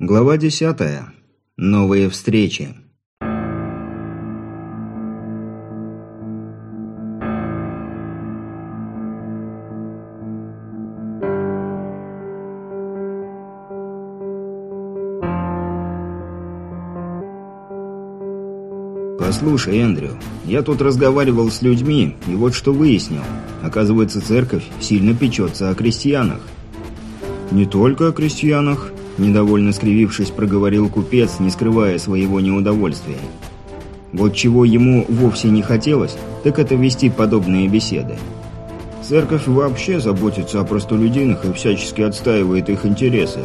Глава десятая. Новые встречи. «Послушай, Эндрю, я тут разговаривал с людьми, и вот что выяснил. Оказывается, церковь сильно печется о крестьянах». «Не только о крестьянах», – недовольно скривившись, проговорил купец, не скрывая своего неудовольствия. Вот чего ему вовсе не хотелось, так это вести подобные беседы. Церковь вообще заботится о простолюдинах и всячески отстаивает их интересы.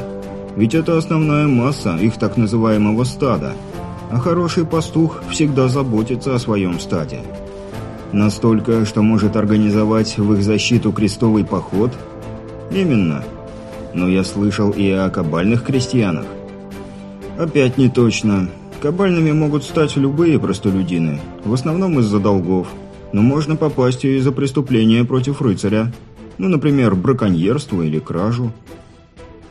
Ведь это основная масса их так называемого стада – а хороший пастух всегда заботится о своем стаде. Настолько, что может организовать в их защиту крестовый поход? Именно. Но я слышал и о кабальных крестьянах. Опять не точно. Кабальными могут стать любые простолюдины, в основном из-за долгов. Но можно попасть и из-за преступления против рыцаря. Ну, например, браконьерство или кражу.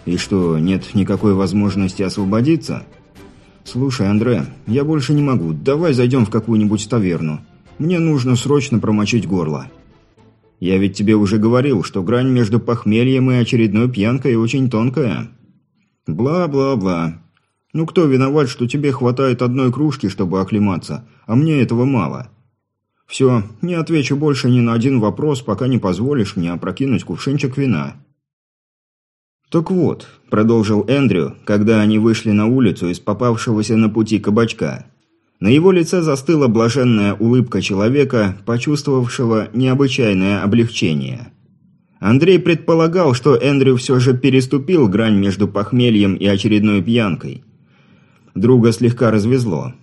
И что, нет никакой возможности освободиться – «Слушай, Андре, я больше не могу. Давай зайдем в какую-нибудь таверну. Мне нужно срочно промочить горло». «Я ведь тебе уже говорил, что грань между похмельем и очередной пьянкой очень тонкая». «Бла-бла-бла. Ну кто виноват, что тебе хватает одной кружки, чтобы оклематься, а мне этого мало?» «Все, не отвечу больше ни на один вопрос, пока не позволишь мне опрокинуть кувшинчик вина». «Так вот», – продолжил Эндрю, когда они вышли на улицу из попавшегося на пути кабачка. На его лице застыла блаженная улыбка человека, почувствовавшего необычайное облегчение. Андрей предполагал, что Эндрю все же переступил грань между похмельем и очередной пьянкой. Друга слегка развезло.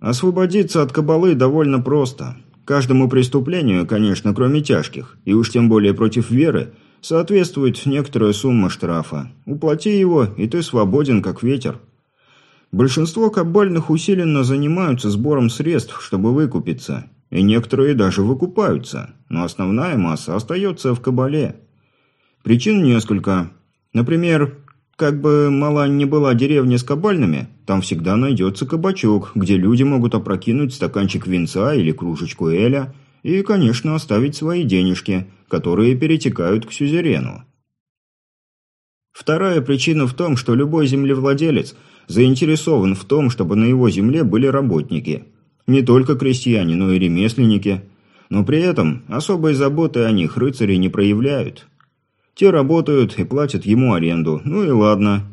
Освободиться от кабалы довольно просто. Каждому преступлению, конечно, кроме тяжких, и уж тем более против веры – соответствует некоторая сумма штрафа. Уплати его, и ты свободен, как ветер. Большинство кабальных усиленно занимаются сбором средств, чтобы выкупиться. И некоторые даже выкупаются. Но основная масса остается в кабале. Причин несколько. Например, как бы мала не была деревня с кабальными, там всегда найдется кабачок, где люди могут опрокинуть стаканчик винца или кружечку эля – и, конечно, оставить свои денежки, которые перетекают к сюзерену. Вторая причина в том, что любой землевладелец заинтересован в том, чтобы на его земле были работники. Не только крестьяне, но и ремесленники. Но при этом особой заботы о них рыцари не проявляют. Те работают и платят ему аренду, ну и ладно.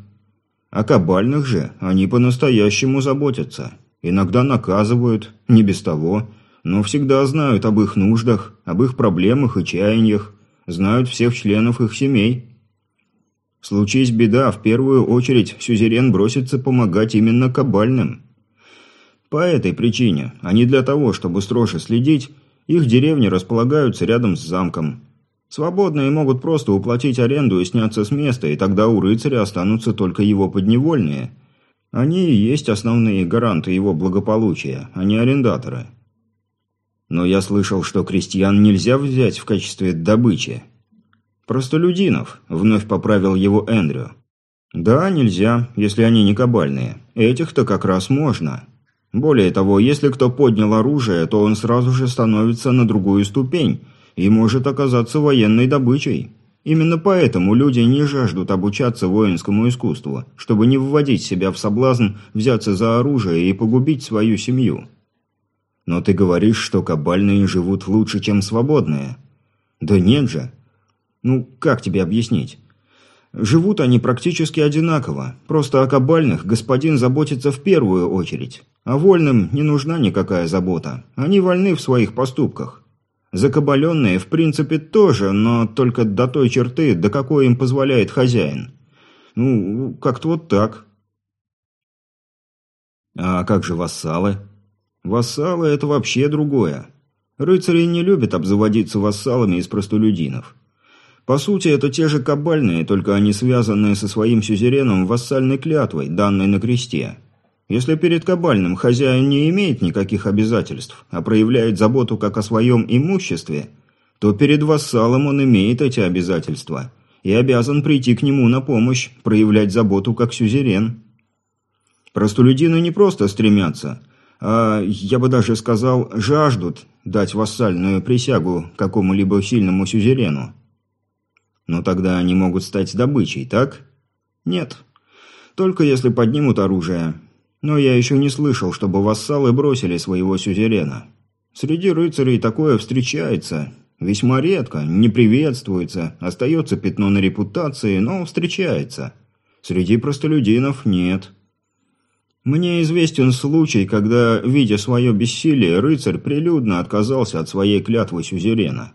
О кабальных же они по-настоящему заботятся. Иногда наказывают, не без того – но всегда знают об их нуждах, об их проблемах и чаяниях, знают всех членов их семей. Случись беда, в первую очередь сюзерен бросится помогать именно кабальным. По этой причине, а не для того, чтобы строже следить, их деревни располагаются рядом с замком. Свободные могут просто уплатить аренду и сняться с места, и тогда у рыцаря останутся только его подневольные. Они и есть основные гаранты его благополучия, а не арендаторы. Но я слышал, что крестьян нельзя взять в качестве добычи. Простолюдинов, вновь поправил его Эндрю. Да, нельзя, если они не кабальные. Этих-то как раз можно. Более того, если кто поднял оружие, то он сразу же становится на другую ступень и может оказаться военной добычей. Именно поэтому люди не жаждут обучаться воинскому искусству, чтобы не вводить себя в соблазн взяться за оружие и погубить свою семью. Но ты говоришь, что кабальные живут лучше, чем свободные. Да нет же. Ну, как тебе объяснить? Живут они практически одинаково. Просто о кабальных господин заботится в первую очередь. А вольным не нужна никакая забота. Они вольны в своих поступках. Закабаленные, в принципе, тоже, но только до той черты, до какой им позволяет хозяин. Ну, как-то вот так. А как же вассалы? Вассалы – это вообще другое. Рыцари не любят обзаводиться вассалами из простолюдинов. По сути, это те же кабальные, только они связанные со своим сюзереном вассальной клятвой, данной на кресте. Если перед кабальным хозяин не имеет никаких обязательств, а проявляет заботу как о своем имуществе, то перед вассалом он имеет эти обязательства и обязан прийти к нему на помощь, проявлять заботу как сюзерен. Простолюдины не просто стремятся, а, я бы даже сказал, жаждут дать вассальную присягу какому-либо сильному сюзерену. Но тогда они могут стать добычей, так? Нет. Только если поднимут оружие. Но я еще не слышал, чтобы вассалы бросили своего сюзерена. Среди рыцарей такое встречается. Весьма редко, не приветствуется, остается пятно на репутации, но встречается. Среди простолюдинов нет. Мне известен случай, когда, видя свое бессилие, рыцарь прилюдно отказался от своей клятвы сюзерена.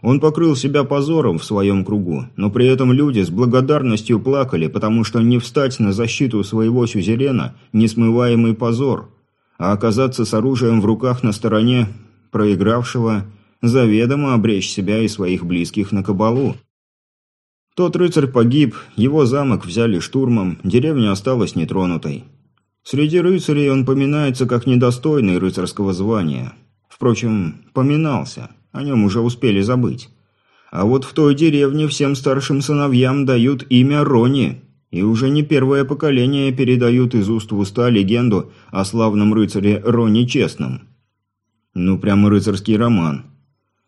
Он покрыл себя позором в своем кругу, но при этом люди с благодарностью плакали, потому что не встать на защиту своего сюзерена – несмываемый позор, а оказаться с оружием в руках на стороне проигравшего – заведомо обречь себя и своих близких на кабалу. Тот рыцарь погиб, его замок взяли штурмом, деревня осталась нетронутой. Среди рыцарей он поминается как недостойный рыцарского звания. Впрочем, поминался – о нем уже успели забыть. А вот в той деревне всем старшим сыновьям дают имя Рони, и уже не первое поколение передают из уст в уста легенду о славном рыцаре Рони Честном. Ну, прямо рыцарский роман.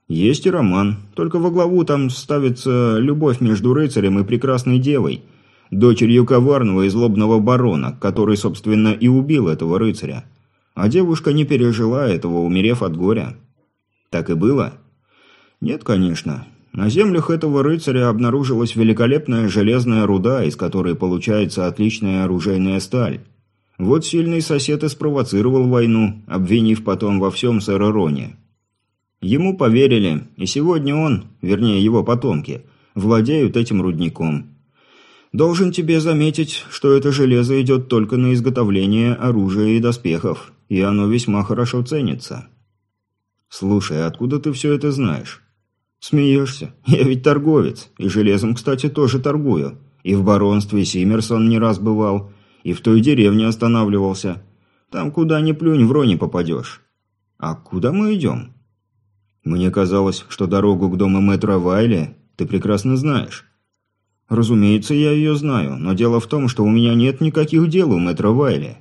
Есть и роман, только во главу там ставится любовь между рыцарем и прекрасной девой, дочерью коварного и злобного барона, который, собственно, и убил этого рыцаря. А девушка не пережила этого, умерев от горя. Так и было? Нет, конечно. На землях этого рыцаря обнаружилась великолепная железная руда, из которой получается отличная оружейная сталь. Вот сильный сосед и спровоцировал войну, обвинив потом во всем сэра Рони. Ему поверили, и сегодня он, вернее его потомки, владеют этим рудником. Должен тебе заметить, что это железо идет только на изготовление оружия и доспехов, и оно весьма хорошо ценится. «Слушай, откуда ты все это знаешь?» «Смеешься? Я ведь торговец, и железом, кстати, тоже торгую. И в баронстве Симмерсон не раз бывал, и в той деревне останавливался. Там куда ни плюнь, в рони попадешь. А куда мы идем?» «Мне казалось, что дорогу к дому мэтра Вайли ты прекрасно знаешь». «Разумеется, я ее знаю, но дело в том, что у меня нет никаких дел у мэтра Вайли».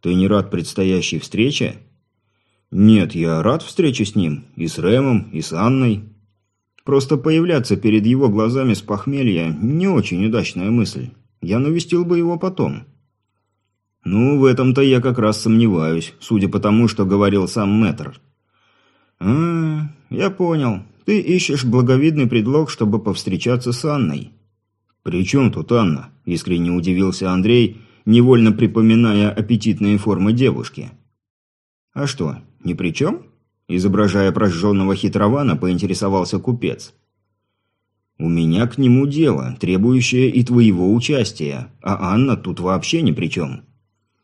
«Ты не рад предстоящей встрече?» «Нет, я рад встрече с ним, и с Рэмом, и с Анной. Просто появляться перед его глазами с похмелья – не очень удачная мысль. Я навестил бы его потом». «Ну, в этом-то я как раз сомневаюсь, судя по тому, что говорил сам мэтр». «А, я понял. Ты ищешь благовидный предлог, чтобы повстречаться с Анной». «При чем тут Анна?» – искренне удивился Андрей, невольно припоминая аппетитные формы девушки. «А что, ни при чем?» Изображая прожженного хитрована, поинтересовался купец. «У меня к нему дело, требующее и твоего участия, а Анна тут вообще ни при чем.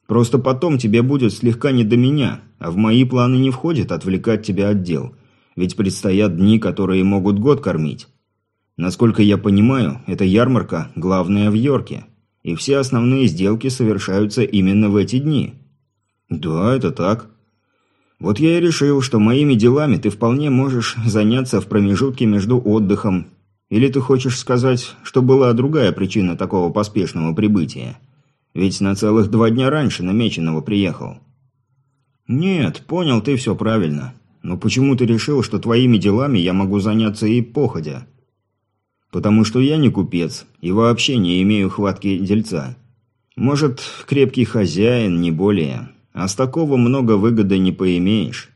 Просто потом тебе будет слегка не до меня, а в мои планы не входит отвлекать тебя от дел, ведь предстоят дни, которые могут год кормить. Насколько я понимаю, эта ярмарка главная в Йорке, и все основные сделки совершаются именно в эти дни». «Да, это так», вот я и решил, что моими делами ты вполне можешь заняться в промежутке между отдыхом. Или ты хочешь сказать, что была другая причина такого поспешного прибытия? Ведь на целых два дня раньше намеченного приехал. Нет, понял ты все правильно. Но почему ты решил, что твоими делами я могу заняться и походя? Потому что я не купец и вообще не имею хватки дельца. Может, крепкий хозяин, не более. А с такого много выгоды не поимеешь.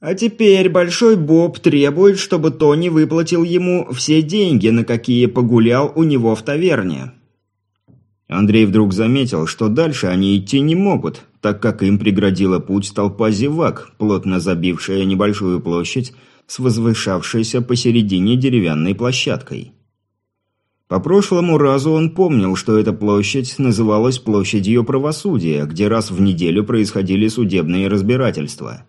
А теперь Большой Боб требует, чтобы Тони выплатил ему все деньги, на какие погулял у него в таверне. Андрей вдруг заметил, что дальше они идти не могут, так как им преградила путь толпа зевак, плотно забившая небольшую площадь с возвышавшейся посередине деревянной площадкой. По прошлому разу он помнил, что эта площадь называлась площадью правосудия, где раз в неделю происходили судебные разбирательства.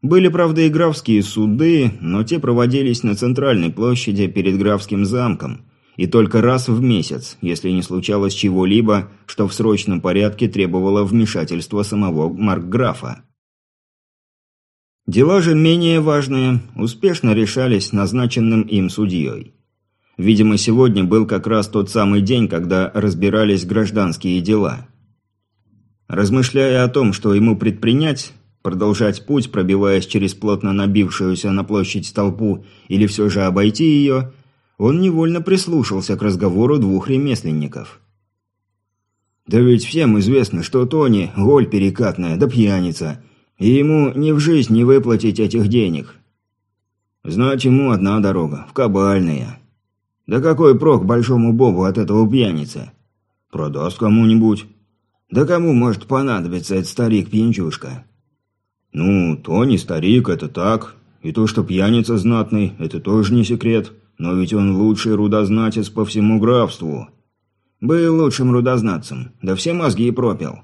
Были, правда, и графские суды, но те проводились на центральной площади перед графским замком, и только раз в месяц, если не случалось чего-либо, что в срочном порядке требовало вмешательства самого маркграфа. Дела же менее важные успешно решались назначенным им судьей. Видимо, сегодня был как раз тот самый день, когда разбирались гражданские дела. Размышляя о том, что ему предпринять, продолжать путь, пробиваясь через плотно набившуюся на площадь толпу, или все же обойти ее, он невольно прислушался к разговору двух ремесленников. «Да ведь всем известно, что Тони – голь перекатная, да пьяница, и ему ни в жизнь не выплатить этих денег. Знать ему одна дорога – в Кабальные. Да какой прок большому бобу от этого пьяницы? Продаст кому-нибудь. Да кому может понадобиться этот старик-пьянчушка? Ну, Тони старик – это так. И то, что пьяница знатный – это тоже не секрет. Но ведь он лучший рудознатец по всему графству. Был лучшим рудознатцем, да все мозги пропил.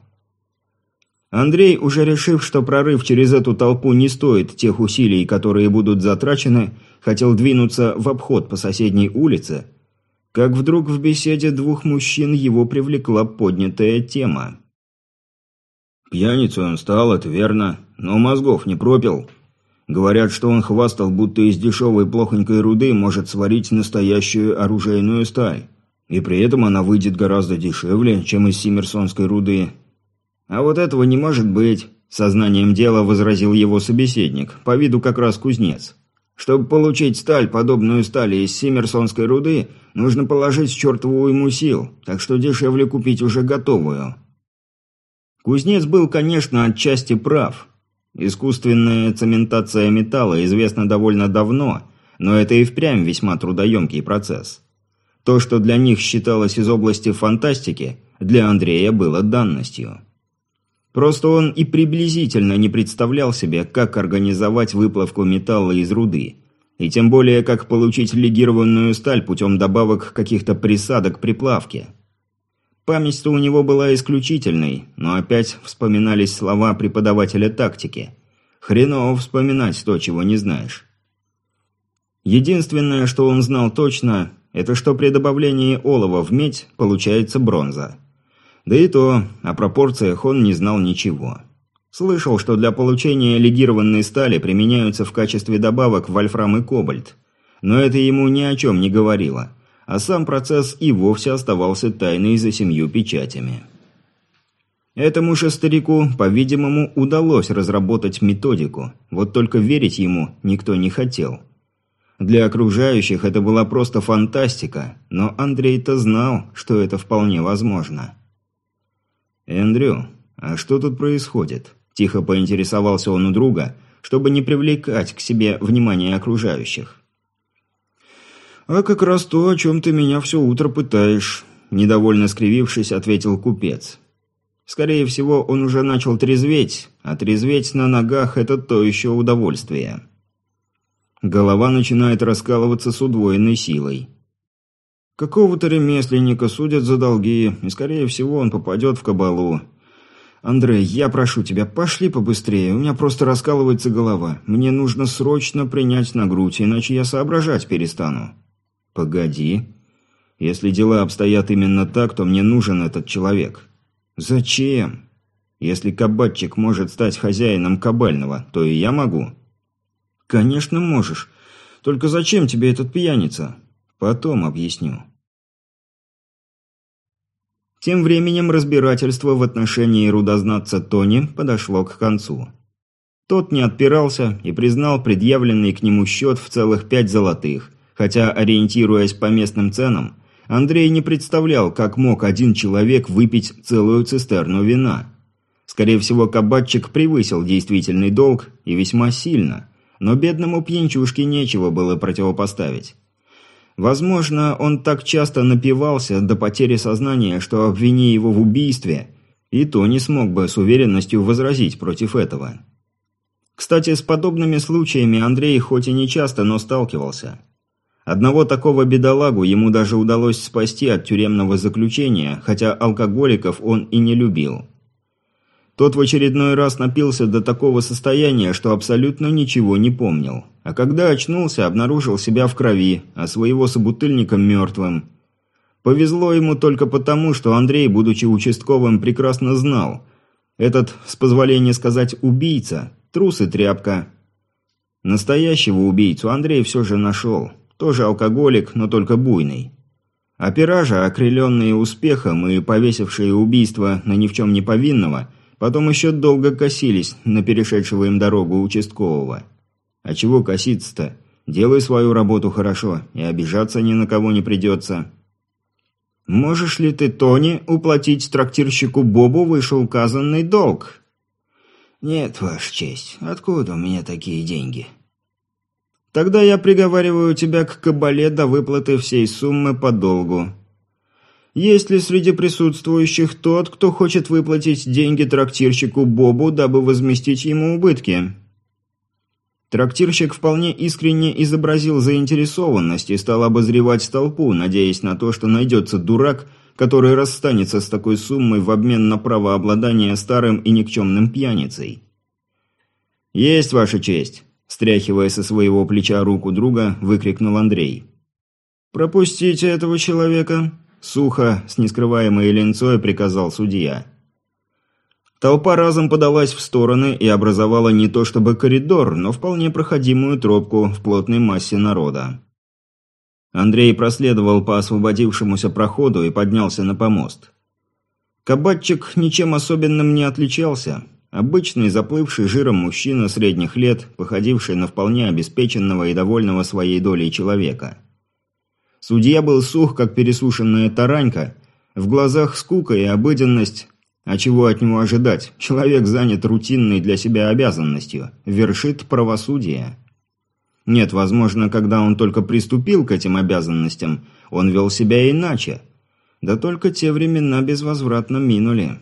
Андрей, уже решив, что прорыв через эту толпу не стоит тех усилий, которые будут затрачены, хотел двинуться в обход по соседней улице, как вдруг в беседе двух мужчин его привлекла поднятая тема. «Пьяницей он стал, это верно, но мозгов не пропил. Говорят, что он хвастал, будто из дешевой плохонькой руды может сварить настоящую оружейную сталь. И при этом она выйдет гораздо дешевле, чем из симмерсонской руды. А вот этого не может быть, сознанием дела возразил его собеседник, по виду как раз кузнец. Чтобы получить сталь, подобную стали из симмерсонской руды, нужно положить чертову ему сил, так что дешевле купить уже готовую. Кузнец был, конечно, отчасти прав. Искусственная цементация металла известна довольно давно, но это и впрямь весьма трудоемкий процесс. То, что для них считалось из области фантастики, для Андрея было данностью. Просто он и приблизительно не представлял себе, как организовать выплавку металла из руды, и тем более, как получить легированную сталь путем добавок каких-то присадок при плавке. Память-то у него была исключительной, но опять вспоминались слова преподавателя тактики. Хреново вспоминать то, чего не знаешь. Единственное, что он знал точно, это что при добавлении олова в медь получается бронза. Да и то, о пропорциях он не знал ничего. Слышал, что для получения легированной стали применяются в качестве добавок вольфрам и кобальт. Но это ему ни о чем не говорило. А сам процесс и вовсе оставался тайной за семью печатями. Этому же старику, по-видимому, удалось разработать методику, вот только верить ему никто не хотел. Для окружающих это была просто фантастика, но Андрей-то знал, что это вполне возможно. «Эндрю, а что тут происходит?» – тихо поинтересовался он у друга, чтобы не привлекать к себе внимание окружающих. «А как раз то, о чем ты меня все утро пытаешь», – недовольно скривившись, ответил купец. Скорее всего, он уже начал трезветь, а трезветь на ногах – это то еще удовольствие. Голова начинает раскалываться с удвоенной силой. Какого-то ремесленника судят за долги, и, скорее всего, он попадет в кабалу. «Андрей, я прошу тебя, пошли побыстрее, у меня просто раскалывается голова. Мне нужно срочно принять на грудь, иначе я соображать перестану». «Погоди. Если дела обстоят именно так, то мне нужен этот человек». «Зачем? Если кабатчик может стать хозяином кабального, то и я могу». «Конечно можешь. Только зачем тебе этот пьяница?» «Потом объясню». Тем временем разбирательство в отношении рудознатца Тони подошло к концу. Тот не отпирался и признал предъявленный к нему счет в целых пять золотых, хотя, ориентируясь по местным ценам, Андрей не представлял, как мог один человек выпить целую цистерну вина. Скорее всего, кабачик превысил действительный долг и весьма сильно но бедному пьянчушке нечего было противопоставить. Возможно, он так часто напивался до потери сознания, что обвини его в убийстве, и то не смог бы с уверенностью возразить против этого. Кстати, с подобными случаями Андрей хоть и не часто, но сталкивался. Одного такого бедолагу ему даже удалось спасти от тюремного заключения, хотя алкоголиков он и не любил. Тот в очередной раз напился до такого состояния, что абсолютно ничего не помнил. А когда очнулся, обнаружил себя в крови, а своего собутыльника мертвым. Повезло ему только потому, что Андрей, будучи участковым, прекрасно знал. Этот, с позволения сказать, убийца, трус и тряпка. Настоящего убийцу Андрей все же нашел. Тоже алкоголик, но только буйный. Опера же, окрыленные успехом и повесившие убийство на ни в чем не повинного, потом еще долго косились на перешедшего им дорогу участкового. А чего коситься-то? Делай свою работу хорошо, и обижаться ни на кого не придется. Можешь ли ты, Тони, уплатить трактирщику Бобу вышеуказанный долг? Нет, Ваша честь. Откуда у меня такие деньги? Тогда я приговариваю тебя к кабале до выплаты всей суммы по долгу. Есть ли среди присутствующих тот, кто хочет выплатить деньги трактирщику Бобу, дабы возместить ему убытки? Трактирщик вполне искренне изобразил заинтересованность и стал обозревать толпу, надеясь на то, что найдется дурак, который расстанется с такой суммой в обмен на право обладания старым и никчемным пьяницей. «Есть, Ваша честь!» – стряхивая со своего плеча руку друга, выкрикнул Андрей. «Пропустите этого человека!» – сухо, с нескрываемой ленцой приказал судья. Толпа разом подалась в стороны и образовала не то чтобы коридор, но вполне проходимую тропку в плотной массе народа. Андрей проследовал по освободившемуся проходу и поднялся на помост. Кабатчик ничем особенным не отличался. Обычный заплывший жиром мужчина средних лет, походивший на вполне обеспеченного и довольного своей долей человека. Судья был сух, как пересушенная таранька, в глазах скука и обыденность, а чего от него ожидать? Человек занят рутинной для себя обязанностью, вершит правосудие. Нет, возможно, когда он только приступил к этим обязанностям, он вел себя иначе. Да только те времена безвозвратно минули.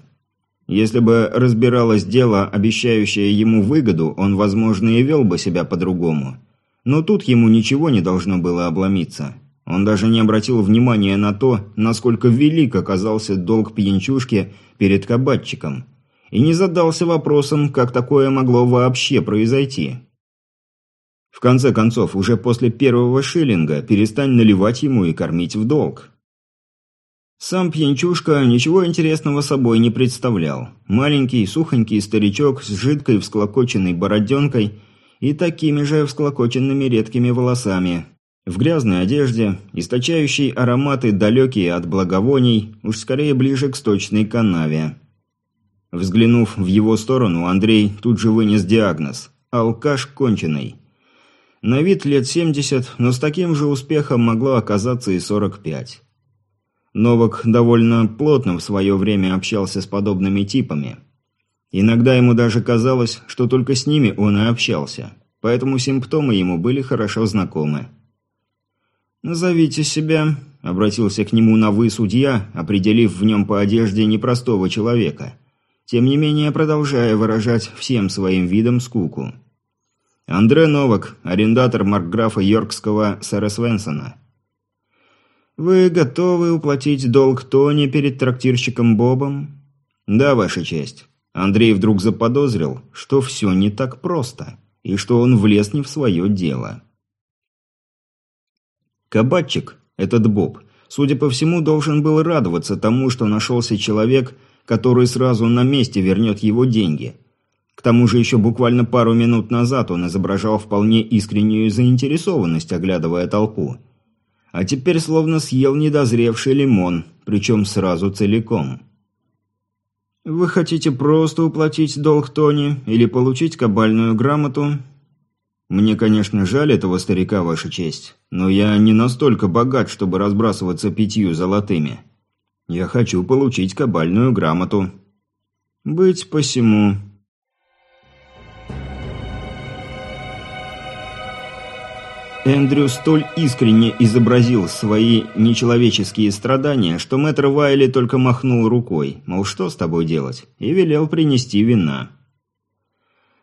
Если бы разбиралось дело, обещающее ему выгоду, он, возможно, и вел бы себя по-другому. Но тут ему ничего не должно было обломиться. Он даже не обратил внимания на то, насколько велик оказался долг пьянчушки перед кабатчиком, и не задался вопросом, как такое могло вообще произойти. В конце концов, уже после первого шиллинга перестань наливать ему и кормить в долг. Сам пьянчушка ничего интересного собой не представлял. Маленький, сухонький старичок с жидкой всклокоченной бороденкой и такими же всклокоченными редкими волосами – в грязной одежде, источающей ароматы далекие от благовоний, уж скорее ближе к сточной канаве. Взглянув в его сторону, Андрей тут же вынес диагноз – алкаш конченый. На вид лет 70, но с таким же успехом могло оказаться и 45. Новак довольно плотно в свое время общался с подобными типами. Иногда ему даже казалось, что только с ними он и общался, поэтому симптомы ему были хорошо знакомы. «Назовите себя», – обратился к нему на «вы» судья, определив в нем по одежде непростого человека, тем не менее продолжая выражать всем своим видом скуку. «Андре Новак, арендатор маркграфа Йоркского сэра Свенсона». «Вы готовы уплатить долг Тони перед трактирщиком Бобом?» «Да, Ваша честь». Андрей вдруг заподозрил, что все не так просто, и что он влез не в свое дело. Кабатчик, этот Боб, судя по всему, должен был радоваться тому, что нашелся человек, который сразу на месте вернет его деньги. К тому же еще буквально пару минут назад он изображал вполне искреннюю заинтересованность, оглядывая толпу. А теперь словно съел недозревший лимон, причем сразу целиком. «Вы хотите просто уплатить долг Тони или получить кабальную грамоту?» «Мне, конечно, жаль этого старика, Ваша честь, но я не настолько богат, чтобы разбрасываться пятью золотыми. Я хочу получить кабальную грамоту». «Быть посему». Эндрю столь искренне изобразил свои нечеловеческие страдания, что мэтр Вайли только махнул рукой, мол, что с тобой делать, и велел принести вина.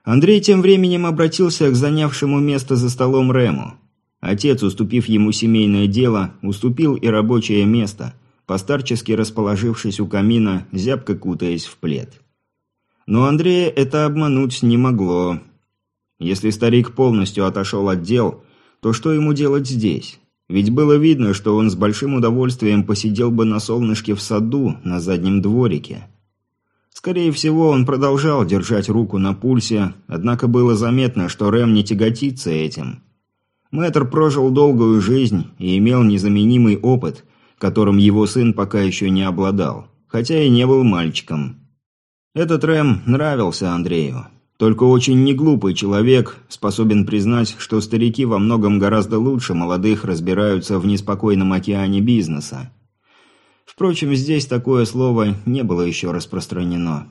Андрей тем временем обратился к занявшему место за столом Рему. Отец, уступив ему семейное дело, уступил и рабочее место, постарчески расположившись у камина, зябко кутаясь в плед. Но Андрея это обмануть не могло. Если старик полностью отошел от дел, то что ему делать здесь? Ведь было видно, что он с большим удовольствием посидел бы на солнышке в саду на заднем дворике. Скорее всего, он продолжал держать руку на пульсе, однако было заметно, что Рэм не тяготится этим. Мэтр прожил долгую жизнь и имел незаменимый опыт, которым его сын пока еще не обладал, хотя и не был мальчиком. Этот Рэм нравился Андрею. Только очень неглупый человек способен признать, что старики во многом гораздо лучше молодых разбираются в неспокойном океане бизнеса. Впрочем, здесь такое слово не было еще распространено.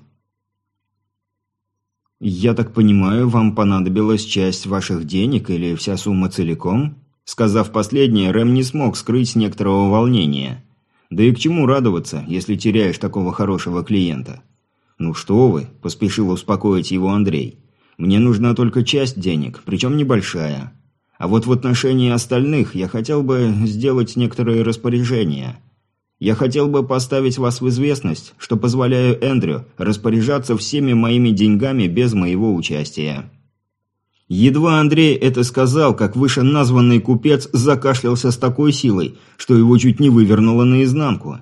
«Я так понимаю, вам понадобилась часть ваших денег или вся сумма целиком?» Сказав последнее, Рэм не смог скрыть некоторого волнения. Да и к чему радоваться, если теряешь такого хорошего клиента? «Ну что вы», – поспешил успокоить его Андрей. «Мне нужна только часть денег, причем небольшая. А вот в отношении остальных я хотел бы сделать некоторые распоряжения. Я хотел бы поставить вас в известность, что позволяю Эндрю распоряжаться всеми моими деньгами без моего участия». Едва Андрей это сказал, как вышеназванный купец закашлялся с такой силой, что его чуть не вывернуло наизнанку.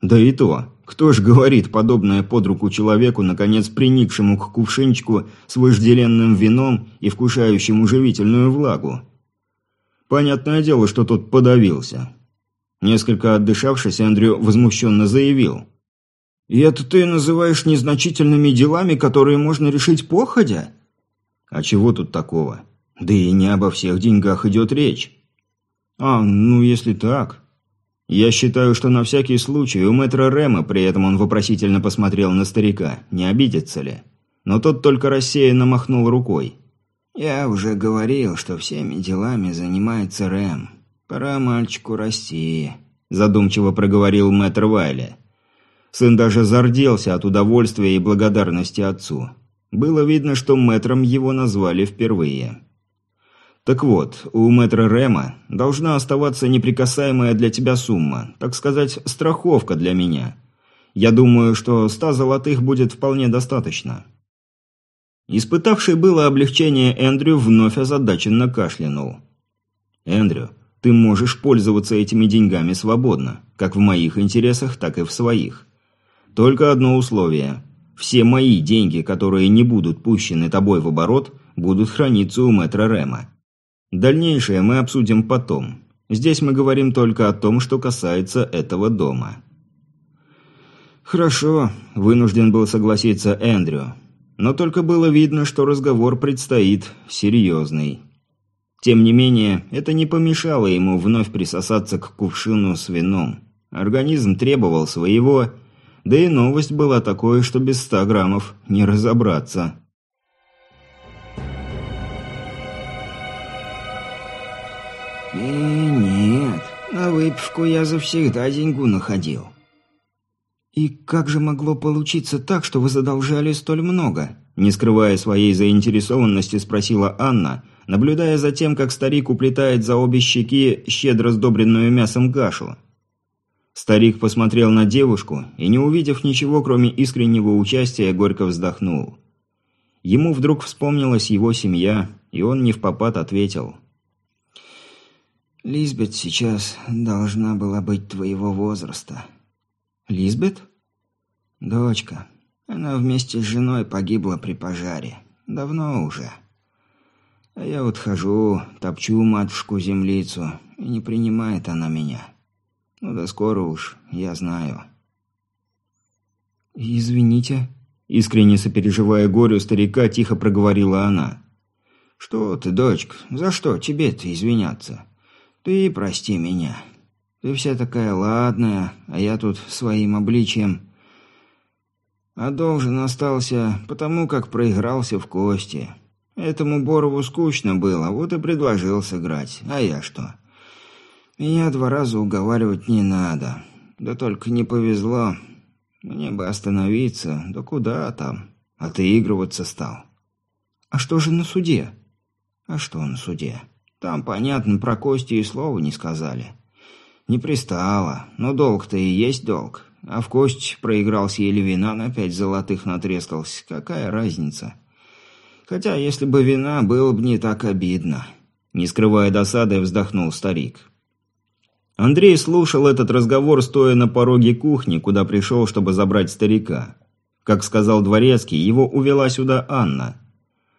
Да и то, кто ж говорит подобное под руку человеку, наконец приникшему к кувшинчику с вожделенным вином и вкушающему живительную влагу? Понятное дело, что тот подавился. Несколько отдышавшись, Андрю возмущенно заявил. «И это ты называешь незначительными делами, которые можно решить походя?» «А чего тут такого? Да и не обо всех деньгах идет речь». «А, ну если так...» «Я считаю, что на всякий случай у мэтра Рема, при этом он вопросительно посмотрел на старика, не обидится ли?» Но тот только рассеянно махнул рукой. «Я уже говорил, что всеми делами занимается Рэм. Пора мальчику расти», – задумчиво проговорил мэтр Вайле. Сын даже зарделся от удовольствия и благодарности отцу. Было видно, что мэтром его назвали впервые. Так вот, у мэтра Рема должна оставаться неприкасаемая для тебя сумма, так сказать, страховка для меня. Я думаю, что ста золотых будет вполне достаточно». Испытавший было облегчение Эндрю вновь озадаченно кашлянул. «Эндрю, ты можешь пользоваться этими деньгами свободно, как в моих интересах, так и в своих. Только одно условие. Все мои деньги, которые не будут пущены тобой в оборот, будут храниться у мэтра Рема. Дальнейшее мы обсудим потом. Здесь мы говорим только о том, что касается этого дома. Хорошо, вынужден был согласиться Эндрю. Но только было видно, что разговор предстоит серьезный. Тем не менее, это не помешало ему вновь присосаться к кувшину с вином. Организм требовал своего, да и новость была такой, что без ста граммов не разобраться. «И нет, на выпивку я завсегда деньгу находил». «И как же могло получиться так, что вы задолжали столь много?» Не скрывая своей заинтересованности, спросила Анна, наблюдая за тем, как старик уплетает за обе щеки щедро сдобренную мясом кашу. Старик посмотрел на девушку и, не увидев ничего, кроме искреннего участия, горько вздохнул. Ему вдруг вспомнилась его семья, и он не в попад ответил – Лизбет сейчас должна была быть твоего возраста. Лизбет? Дочка. Она вместе с женой погибла при пожаре. Давно уже. А я вот хожу, топчу матушку-землицу, и не принимает она меня. Ну да скоро уж, я знаю. «Извините», — искренне сопереживая горю старика, тихо проговорила она. «Что ты, дочка, за что тебе-то извиняться? Ты прости меня. Ты вся такая ладная, а я тут своим обличием. А должен остался, потому как проигрался в кости. Этому Борову скучно было, вот и предложил сыграть. А я что? Меня два раза уговаривать не надо. Да только не повезло. Мне бы остановиться, да куда там? Отыгрываться стал. А что же на суде? А что на суде? Там, понятно, про кости и слова не сказали. Не пристало, но долг-то и есть долг. А в кость проигрался еле вина на пять золотых натрескался. Какая разница? Хотя, если бы вина, было бы не так обидно. Не скрывая досады, вздохнул старик. Андрей слушал этот разговор, стоя на пороге кухни, куда пришел, чтобы забрать старика. Как сказал Дворецкий, его увела сюда Анна.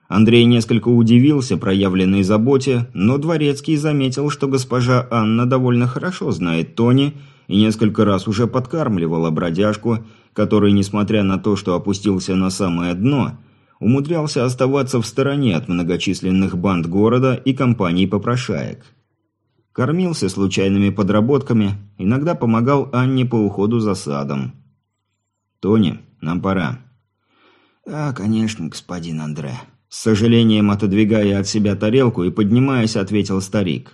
Андрей несколько удивился проявленной заботе, но Дворецкий заметил, что госпожа Анна довольно хорошо знает Тони и несколько раз уже подкармливала бродяжку, который, несмотря на то, что опустился на самое дно, умудрялся оставаться в стороне от многочисленных банд города и компаний попрошаек. Кормился случайными подработками, иногда помогал Анне по уходу за садом. «Тони, нам пора». «Да, конечно, господин Андре», с сожалением отодвигая от себя тарелку и поднимаясь, ответил старик.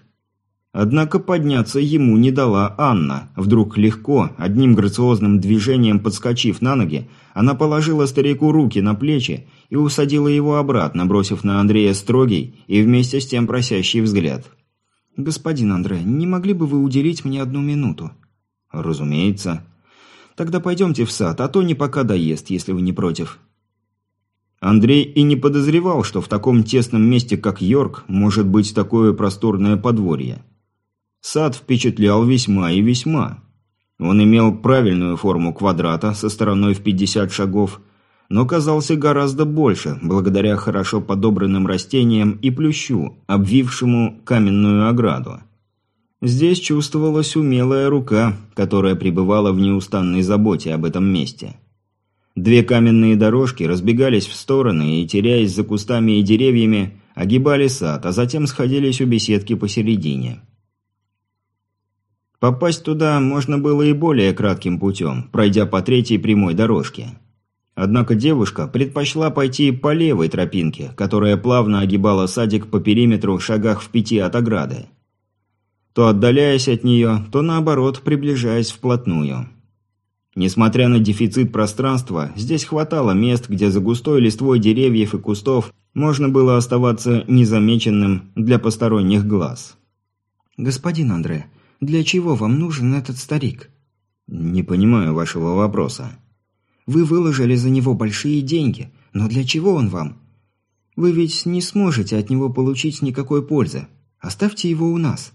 Однако подняться ему не дала Анна. Вдруг легко, одним грациозным движением подскочив на ноги, она положила старику руки на плечи и усадила его обратно, бросив на Андрея строгий и вместе с тем просящий взгляд. «Господин Андре, не могли бы вы уделить мне одну минуту?» «Разумеется». «Тогда пойдемте в сад, а то не пока доест, если вы не против». Андрей и не подозревал, что в таком тесном месте, как Йорк, может быть такое просторное подворье. Сад впечатлял весьма и весьма. Он имел правильную форму квадрата со стороной в 50 шагов, но казался гораздо больше, благодаря хорошо подобранным растениям и плющу, обвившему каменную ограду. Здесь чувствовалась умелая рука, которая пребывала в неустанной заботе об этом месте. Две каменные дорожки разбегались в стороны и, теряясь за кустами и деревьями, огибали сад, а затем сходились у беседки посередине. Попасть туда можно было и более кратким путем, пройдя по третьей прямой дорожке. Однако девушка предпочла пойти по левой тропинке, которая плавно огибала садик по периметру в шагах в пяти от ограды. То отдаляясь от нее, то наоборот приближаясь вплотную. Несмотря на дефицит пространства, здесь хватало мест, где за густой листвой деревьев и кустов можно было оставаться незамеченным для посторонних глаз. «Господин Андре, для чего вам нужен этот старик?» «Не понимаю вашего вопроса». «Вы выложили за него большие деньги, но для чего он вам? Вы ведь не сможете от него получить никакой пользы. Оставьте его у нас».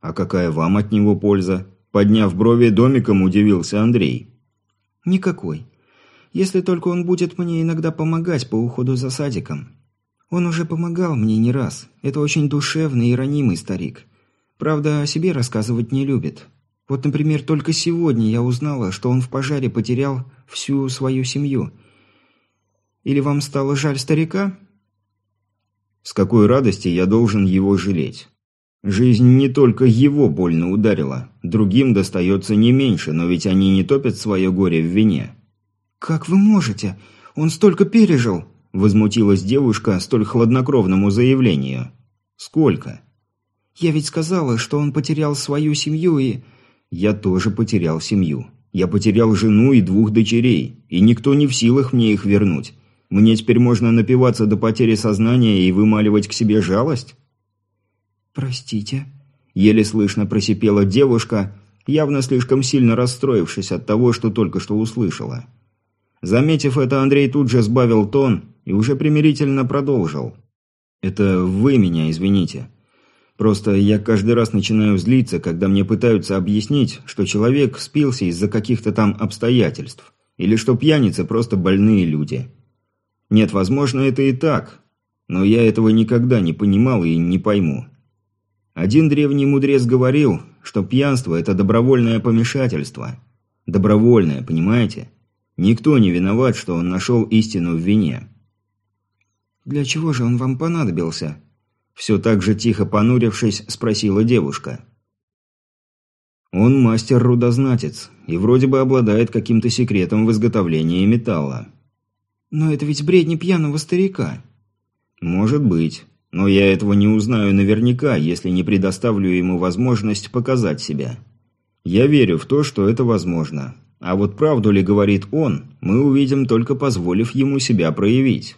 «А какая вам от него польза?» Подняв брови домиком, удивился Андрей. «Никакой. Если только он будет мне иногда помогать по уходу за садиком. Он уже помогал мне не раз. Это очень душевный и ранимый старик. Правда, о себе рассказывать не любит. Вот, например, только сегодня я узнала, что он в пожаре потерял всю свою семью. Или вам стало жаль старика?» «С какой радости я должен его жалеть?» Жизнь не только его больно ударила, другим достается не меньше, но ведь они не топят свое горе в вине. «Как вы можете? Он столько пережил!» – возмутилась девушка столь хладнокровному заявлению. «Сколько?» «Я ведь сказала, что он потерял свою семью и...» «Я тоже потерял семью. Я потерял жену и двух дочерей, и никто не в силах мне их вернуть. Мне теперь можно напиваться до потери сознания и вымаливать к себе жалость?» «Простите?» – еле слышно просипела девушка, явно слишком сильно расстроившись от того, что только что услышала. Заметив это, Андрей тут же сбавил тон и уже примирительно продолжил. «Это вы меня извините. Просто я каждый раз начинаю злиться, когда мне пытаются объяснить, что человек спился из-за каких-то там обстоятельств, или что пьяницы просто больные люди. Нет, возможно, это и так, но я этого никогда не понимал и не пойму. Один древний мудрец говорил, что пьянство – это добровольное помешательство. Добровольное, понимаете? Никто не виноват, что он нашел истину в вине. «Для чего же он вам понадобился?» Все так же тихо понурившись, спросила девушка. Он мастер-рудознатец и вроде бы обладает каким-то секретом в изготовлении металла. «Но это ведь бредни пьяного старика». «Может быть. Но я этого не узнаю наверняка, если не предоставлю ему возможность показать себя. Я верю в то, что это возможно. А вот правду ли говорит он, мы увидим только позволив ему себя проявить.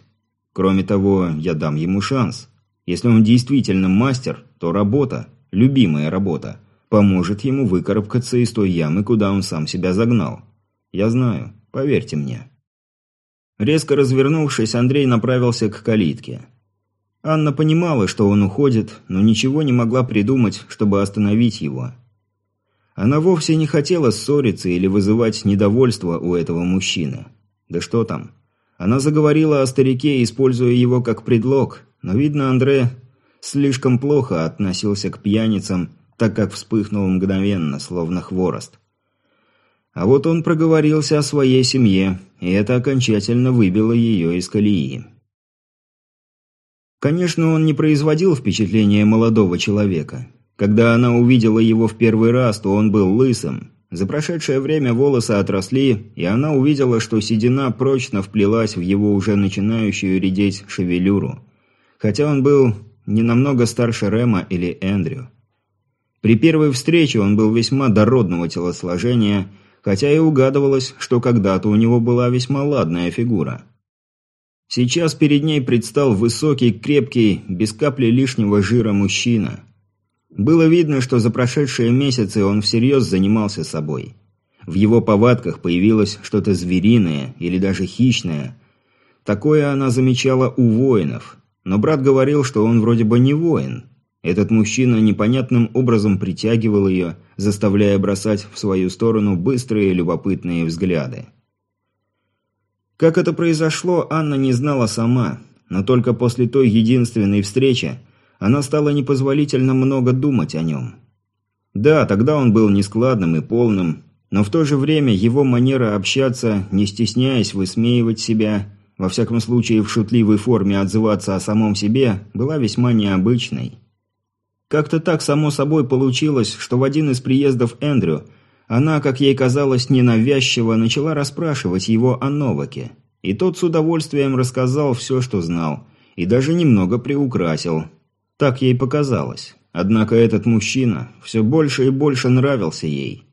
Кроме того, я дам ему шанс. Если он действительно мастер, то работа, любимая работа, поможет ему выкарабкаться из той ямы, куда он сам себя загнал. Я знаю, поверьте мне. Резко развернувшись, Андрей направился к калитке. Анна понимала, что он уходит, но ничего не могла придумать, чтобы остановить его. Она вовсе не хотела ссориться или вызывать недовольство у этого мужчины. Да что там. Она заговорила о старике, используя его как предлог, но, видно, Андре слишком плохо относился к пьяницам, так как вспыхнул мгновенно, словно хворост. А вот он проговорился о своей семье, и это окончательно выбило ее из колеи. Конечно, он не производил впечатления молодого человека. Когда она увидела его в первый раз, то он был лысым. За прошедшее время волосы отросли, и она увидела, что седина прочно вплелась в его уже начинающую редеть шевелюру. Хотя он был не намного старше Рема или Эндрю. При первой встрече он был весьма дородного телосложения – хотя и угадывалось, что когда-то у него была весьма ладная фигура. Сейчас перед ней предстал высокий, крепкий, без капли лишнего жира мужчина. Было видно, что за прошедшие месяцы он всерьез занимался собой. В его повадках появилось что-то звериное или даже хищное. Такое она замечала у воинов, но брат говорил, что он вроде бы не воин, этот мужчина непонятным образом притягивал ее, заставляя бросать в свою сторону быстрые любопытные взгляды. Как это произошло, Анна не знала сама, но только после той единственной встречи она стала непозволительно много думать о нем. Да, тогда он был нескладным и полным, но в то же время его манера общаться, не стесняясь высмеивать себя, во всяком случае в шутливой форме отзываться о самом себе, была весьма необычной. Как-то так само собой получилось, что в один из приездов Эндрю она, как ей казалось, ненавязчиво начала расспрашивать его о Новаке. И тот с удовольствием рассказал все, что знал, и даже немного приукрасил. Так ей показалось. Однако этот мужчина все больше и больше нравился ей.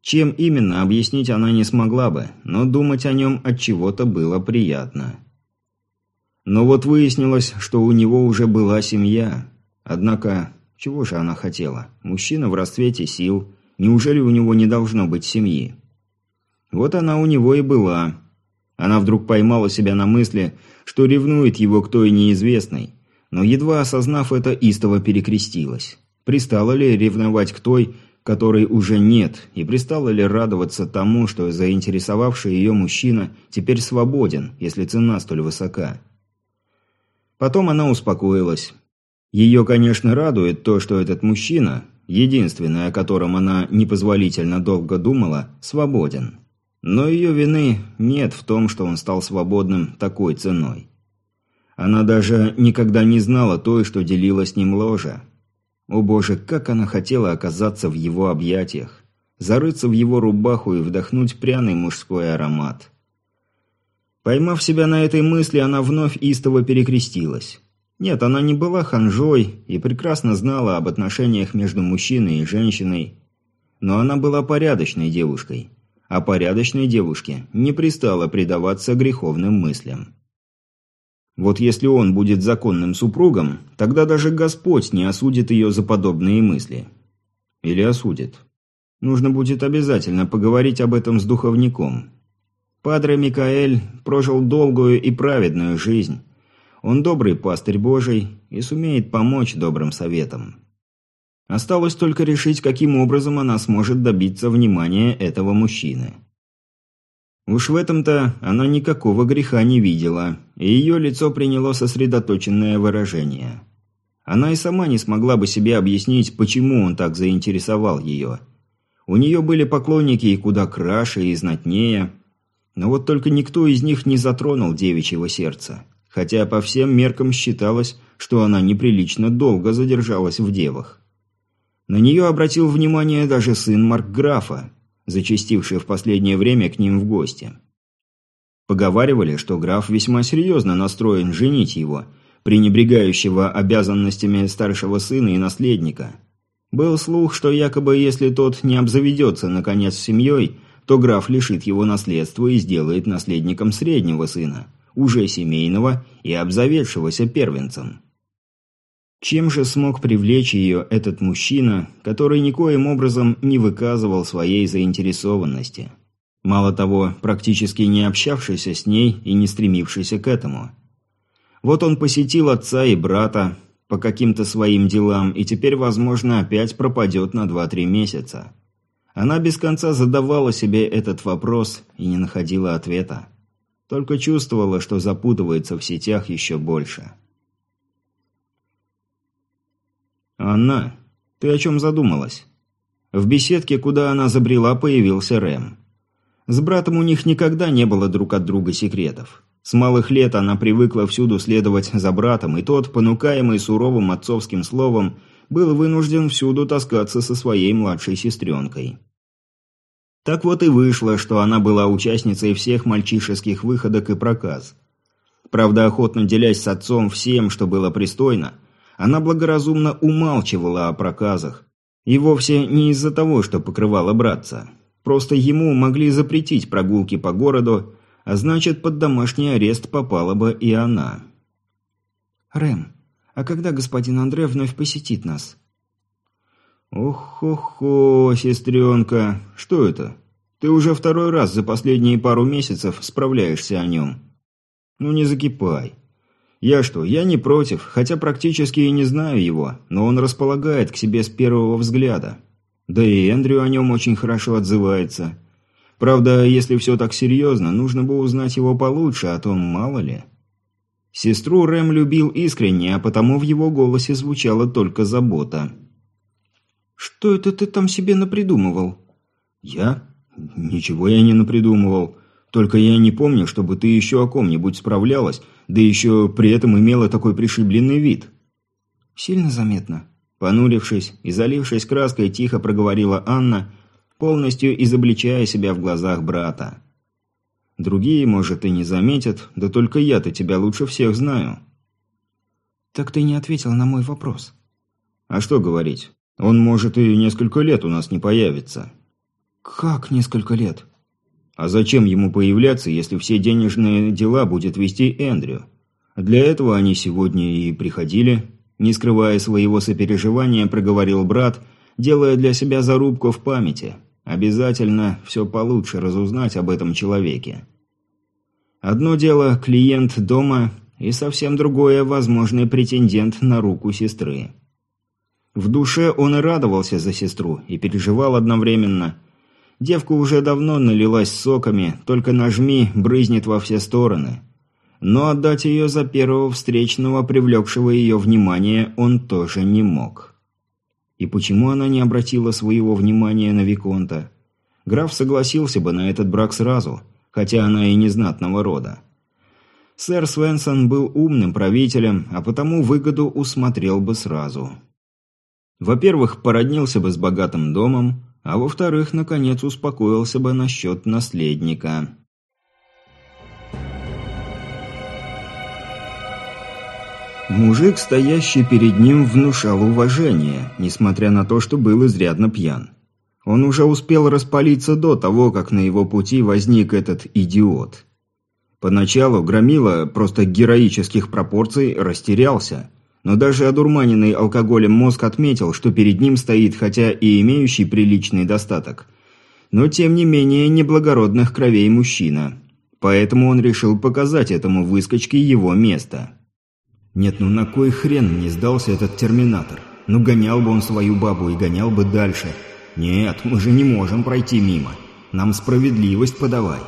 Чем именно, объяснить она не смогла бы, но думать о нем от чего-то было приятно. Но вот выяснилось, что у него уже была семья. Однако чего же она хотела? Мужчина в расцвете сил. Неужели у него не должно быть семьи? Вот она у него и была. Она вдруг поймала себя на мысли, что ревнует его к той неизвестной, но едва осознав это, истово перекрестилась. Пристала ли ревновать к той, которой уже нет, и пристала ли радоваться тому, что заинтересовавший ее мужчина теперь свободен, если цена столь высока? Потом она успокоилась. Ее, конечно, радует то, что этот мужчина, единственный, о котором она непозволительно долго думала, свободен. Но ее вины нет в том, что он стал свободным такой ценой. Она даже никогда не знала той, что делила с ним ложа. О боже, как она хотела оказаться в его объятиях, зарыться в его рубаху и вдохнуть пряный мужской аромат. Поймав себя на этой мысли, она вновь истово перекрестилась. Нет, она не была ханжой и прекрасно знала об отношениях между мужчиной и женщиной. Но она была порядочной девушкой. А порядочной девушке не пристало предаваться греховным мыслям. Вот если он будет законным супругом, тогда даже Господь не осудит ее за подобные мысли. Или осудит. Нужно будет обязательно поговорить об этом с духовником. Падре Микаэль прожил долгую и праведную жизнь, он добрый пастырь Божий и сумеет помочь добрым советам. Осталось только решить, каким образом она сможет добиться внимания этого мужчины. Уж в этом-то она никакого греха не видела, и ее лицо приняло сосредоточенное выражение. Она и сама не смогла бы себе объяснить, почему он так заинтересовал ее. У нее были поклонники и куда краше и знатнее, но вот только никто из них не затронул девичьего сердца хотя по всем меркам считалось, что она неприлично долго задержалась в девах. На нее обратил внимание даже сын Маркграфа, зачастивший в последнее время к ним в гости. Поговаривали, что граф весьма серьезно настроен женить его, пренебрегающего обязанностями старшего сына и наследника. Был слух, что якобы если тот не обзаведется наконец семьей, то граф лишит его наследства и сделает наследником среднего сына – уже семейного и обзаведшегося первенцем. Чем же смог привлечь ее этот мужчина, который никоим образом не выказывал своей заинтересованности? Мало того, практически не общавшийся с ней и не стремившийся к этому. Вот он посетил отца и брата по каким-то своим делам и теперь, возможно, опять пропадет на 2-3 месяца. Она без конца задавала себе этот вопрос и не находила ответа. Только чувствовала, что запутывается в сетях еще больше. «Анна, ты о чем задумалась?» В беседке, куда она забрела, появился Рэм. С братом у них никогда не было друг от друга секретов. С малых лет она привыкла всюду следовать за братом, и тот, понукаемый суровым отцовским словом, был вынужден всюду таскаться со своей младшей сестренкой. Так вот и вышло, что она была участницей всех мальчишеских выходок и проказ. Правда, охотно делясь с отцом всем, что было пристойно, она благоразумно умалчивала о проказах, и вовсе не из-за того, что покрывала братца. Просто ему могли запретить прогулки по городу, а значит, под домашний арест попала бы и она. «Рэм, а когда господин Андре вновь посетит нас?» «Ох-хо-хо, сестренка, что это? Ты уже второй раз за последние пару месяцев справляешься о нем. Ну не закипай. Я что, я не против, хотя практически и не знаю его, но он располагает к себе с первого взгляда. Да и Эндрю о нем очень хорошо отзывается. Правда, если все так серьезно, нужно бы узнать его получше, а то мало ли. Сестру Рэм любил искренне, а потому в его голосе звучала только забота. «Что это ты там себе напридумывал?» «Я? Ничего я не напридумывал. Только я не помню, чтобы ты еще о ком-нибудь справлялась, да еще при этом имела такой пришибленный вид». «Сильно заметно?» Понурившись и залившись краской, тихо проговорила Анна, полностью изобличая себя в глазах брата. «Другие, может, и не заметят, да только я-то тебя лучше всех знаю». «Так ты не ответил на мой вопрос». «А что говорить? Он, может, и несколько лет у нас не появится». «Как несколько лет?» А зачем ему появляться, если все денежные дела будет вести Эндрю? Для этого они сегодня и приходили. Не скрывая своего сопереживания, проговорил брат, делая для себя зарубку в памяти. Обязательно все получше разузнать об этом человеке. Одно дело – клиент дома, и совсем другое – возможный претендент на руку сестры. В душе он и радовался за сестру, и переживал одновременно – Девка уже давно налилась соками, только нажми, брызнет во все стороны. Но отдать ее за первого встречного, привлекшего ее внимание, он тоже не мог. И почему она не обратила своего внимания на Виконта? Граф согласился бы на этот брак сразу, хотя она и не знатного рода. Сэр Свенсон был умным правителем, а потому выгоду усмотрел бы сразу. Во-первых, породнился бы с богатым домом, а во-вторых, наконец успокоился бы насчет наследника. Мужик, стоящий перед ним, внушал уважение, несмотря на то, что был изрядно пьян. Он уже успел распалиться до того, как на его пути возник этот идиот. Поначалу Громила просто героических пропорций растерялся – но даже одурманенный алкоголем мозг отметил, что перед ним стоит хотя и имеющий приличный достаток, но тем не менее неблагородных кровей мужчина. Поэтому он решил показать этому выскочке его место. Нет, ну на кой хрен мне сдался этот терминатор? Ну гонял бы он свою бабу и гонял бы дальше. Нет, мы же не можем пройти мимо. Нам справедливость подавай.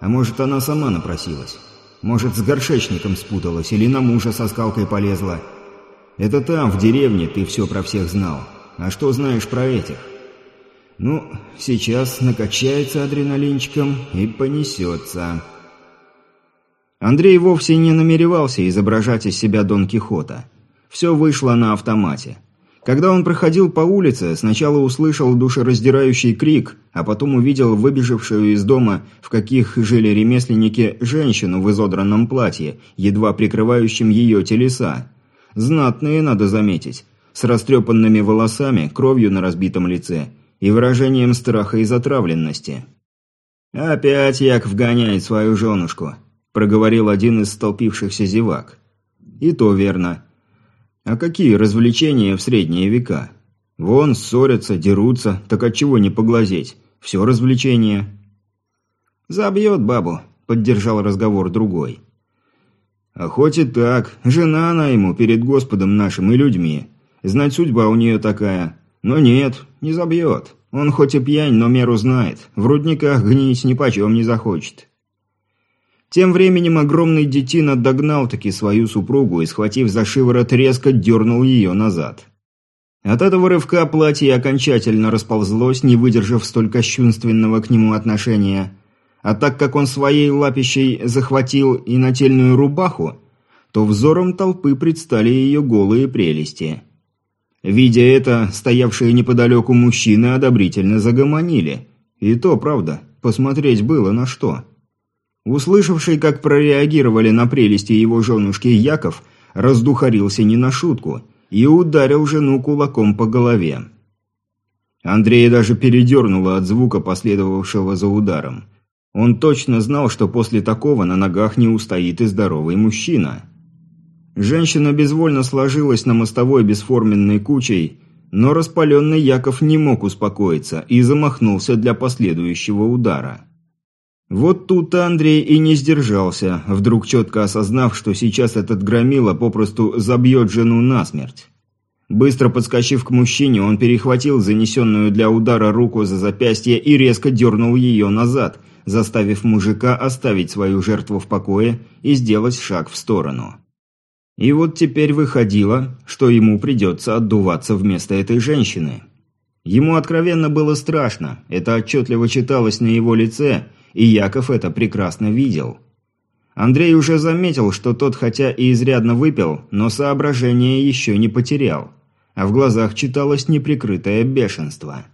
А может, она сама напросилась? Может, с горшечником спуталась или на мужа со скалкой полезла? Это там, в деревне, ты все про всех знал. А что знаешь про этих? Ну, сейчас накачается адреналинчиком и понесется. Андрей вовсе не намеревался изображать из себя Дон Кихота. Все вышло на автомате. Когда он проходил по улице, сначала услышал душераздирающий крик, а потом увидел выбежавшую из дома, в каких жили ремесленники, женщину в изодранном платье, едва прикрывающем ее телеса. Знатные, надо заметить. С растрепанными волосами, кровью на разбитом лице и выражением страха и затравленности. «Опять Яков гоняет свою женушку», – проговорил один из столпившихся зевак. «И то верно. А какие развлечения в средние века? Вон, ссорятся, дерутся, так отчего не поглазеть? Все развлечение». «Забьет бабу», – поддержал разговор другой. А хоть и так, жена она ему перед Господом нашим и людьми. Знать судьба у нее такая. Но нет, не забьет. Он хоть и пьянь, но меру знает. В рудниках гнить ни почем не захочет. Тем временем огромный детина догнал таки свою супругу и, схватив за шиворот, резко дернул ее назад. От этого рывка платье окончательно расползлось, не выдержав столь кощунственного к нему отношения. А так как он своей лапищей захватил и нательную рубаху, то взором толпы предстали ее голые прелести. Видя это, стоявшие неподалеку мужчины одобрительно загомонили. И то, правда, посмотреть было на что. Услышавший, как прореагировали на прелести его женушки Яков, раздухарился не на шутку и ударил жену кулаком по голове. Андрея даже передернуло от звука, последовавшего за ударом. Он точно знал, что после такого на ногах не устоит и здоровый мужчина. Женщина безвольно сложилась на мостовой бесформенной кучей, но распаленный Яков не мог успокоиться и замахнулся для последующего удара. Вот тут Андрей и не сдержался, вдруг четко осознав, что сейчас этот громила попросту забьет жену насмерть. Быстро подскочив к мужчине, он перехватил занесенную для удара руку за запястье и резко дернул ее назад, заставив мужика оставить свою жертву в покое и сделать шаг в сторону. И вот теперь выходило, что ему придется отдуваться вместо этой женщины. Ему откровенно было страшно, это отчетливо читалось на его лице – и Яков это прекрасно видел. Андрей уже заметил, что тот хотя и изрядно выпил, но соображение еще не потерял, а в глазах читалось неприкрытое бешенство.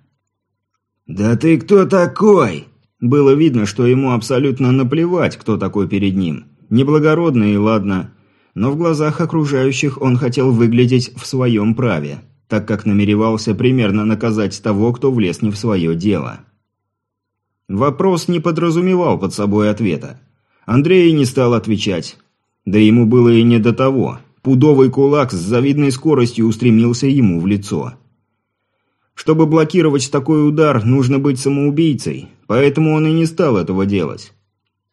«Да ты кто такой?» Было видно, что ему абсолютно наплевать, кто такой перед ним. Неблагородный и ладно, но в глазах окружающих он хотел выглядеть в своем праве, так как намеревался примерно наказать того, кто влез не в свое дело. Вопрос не подразумевал под собой ответа. Андрей не стал отвечать. Да ему было и не до того. Пудовый кулак с завидной скоростью устремился ему в лицо. Чтобы блокировать такой удар, нужно быть самоубийцей, поэтому он и не стал этого делать.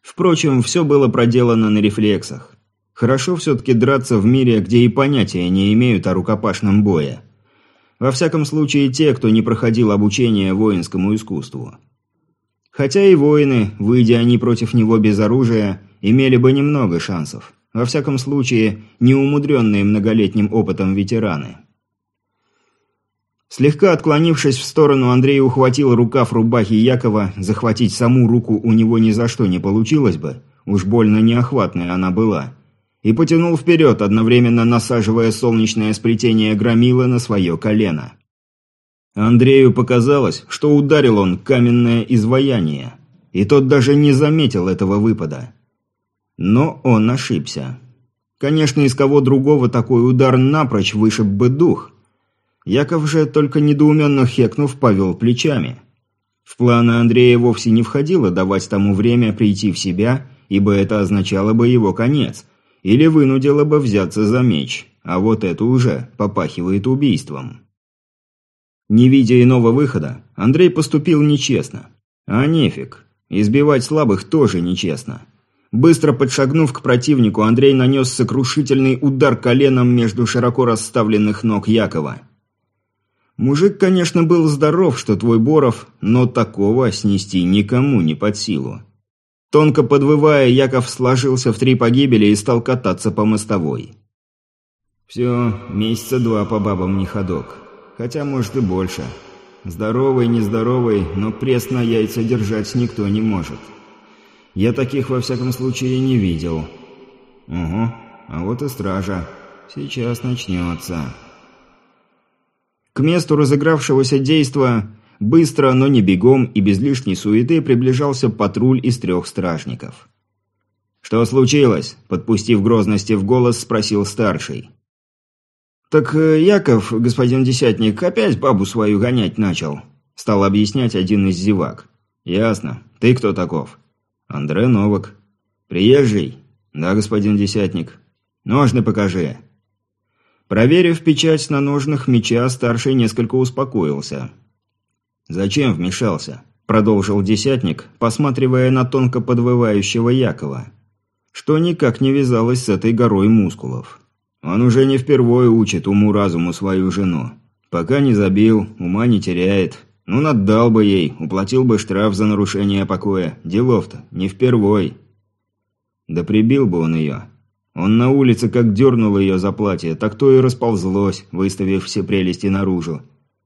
Впрочем, все было проделано на рефлексах. Хорошо все-таки драться в мире, где и понятия не имеют о рукопашном бое. Во всяком случае, те, кто не проходил обучение воинскому искусству. Хотя и воины, выйдя они против него без оружия, имели бы немного шансов. Во всяком случае, неумудренные многолетним опытом ветераны. Слегка отклонившись в сторону, Андрей ухватил рукав рубахи Якова, захватить саму руку у него ни за что не получилось бы, уж больно неохватная она была, и потянул вперед, одновременно насаживая солнечное сплетение громила на свое колено. Андрею показалось, что ударил он каменное изваяние, и тот даже не заметил этого выпада. Но он ошибся. Конечно, из кого другого такой удар напрочь вышиб бы дух. Яков же, только недоуменно хекнув, повел плечами. В планы Андрея вовсе не входило давать тому время прийти в себя, ибо это означало бы его конец, или вынудило бы взяться за меч, а вот это уже попахивает убийством. Не видя иного выхода, Андрей поступил нечестно. А нефиг. Избивать слабых тоже нечестно. Быстро подшагнув к противнику, Андрей нанес сокрушительный удар коленом между широко расставленных ног Якова. Мужик, конечно, был здоров, что твой Боров, но такого снести никому не под силу. Тонко подвывая, Яков сложился в три погибели и стал кататься по мостовой. «Все, месяца два по бабам не ходок. Хотя, может, и больше. Здоровый, нездоровый, но пресс на яйца держать никто не может. Я таких, во всяком случае, не видел. Угу, а вот и стража. Сейчас начнется. К месту разыгравшегося действа быстро, но не бегом и без лишней суеты приближался патруль из трех стражников. «Что случилось?» – подпустив грозности в голос, спросил старший. «Так э, Яков, господин Десятник, опять бабу свою гонять начал», – стал объяснять один из зевак. «Ясно. Ты кто таков?» «Андре Новак». «Приезжий?» «Да, господин Десятник». «Ножны покажи». Проверив печать на ножнах меча, старший несколько успокоился. «Зачем вмешался?» – продолжил Десятник, посматривая на тонко подвывающего Якова, что никак не вязалось с этой горой мускулов. Он уже не впервые учит уму-разуму свою жену. Пока не забил, ума не теряет. Ну, наддал бы ей, уплатил бы штраф за нарушение покоя. Делов-то не впервой. Да прибил бы он ее. Он на улице как дернул ее за платье, так то и расползлось, выставив все прелести наружу.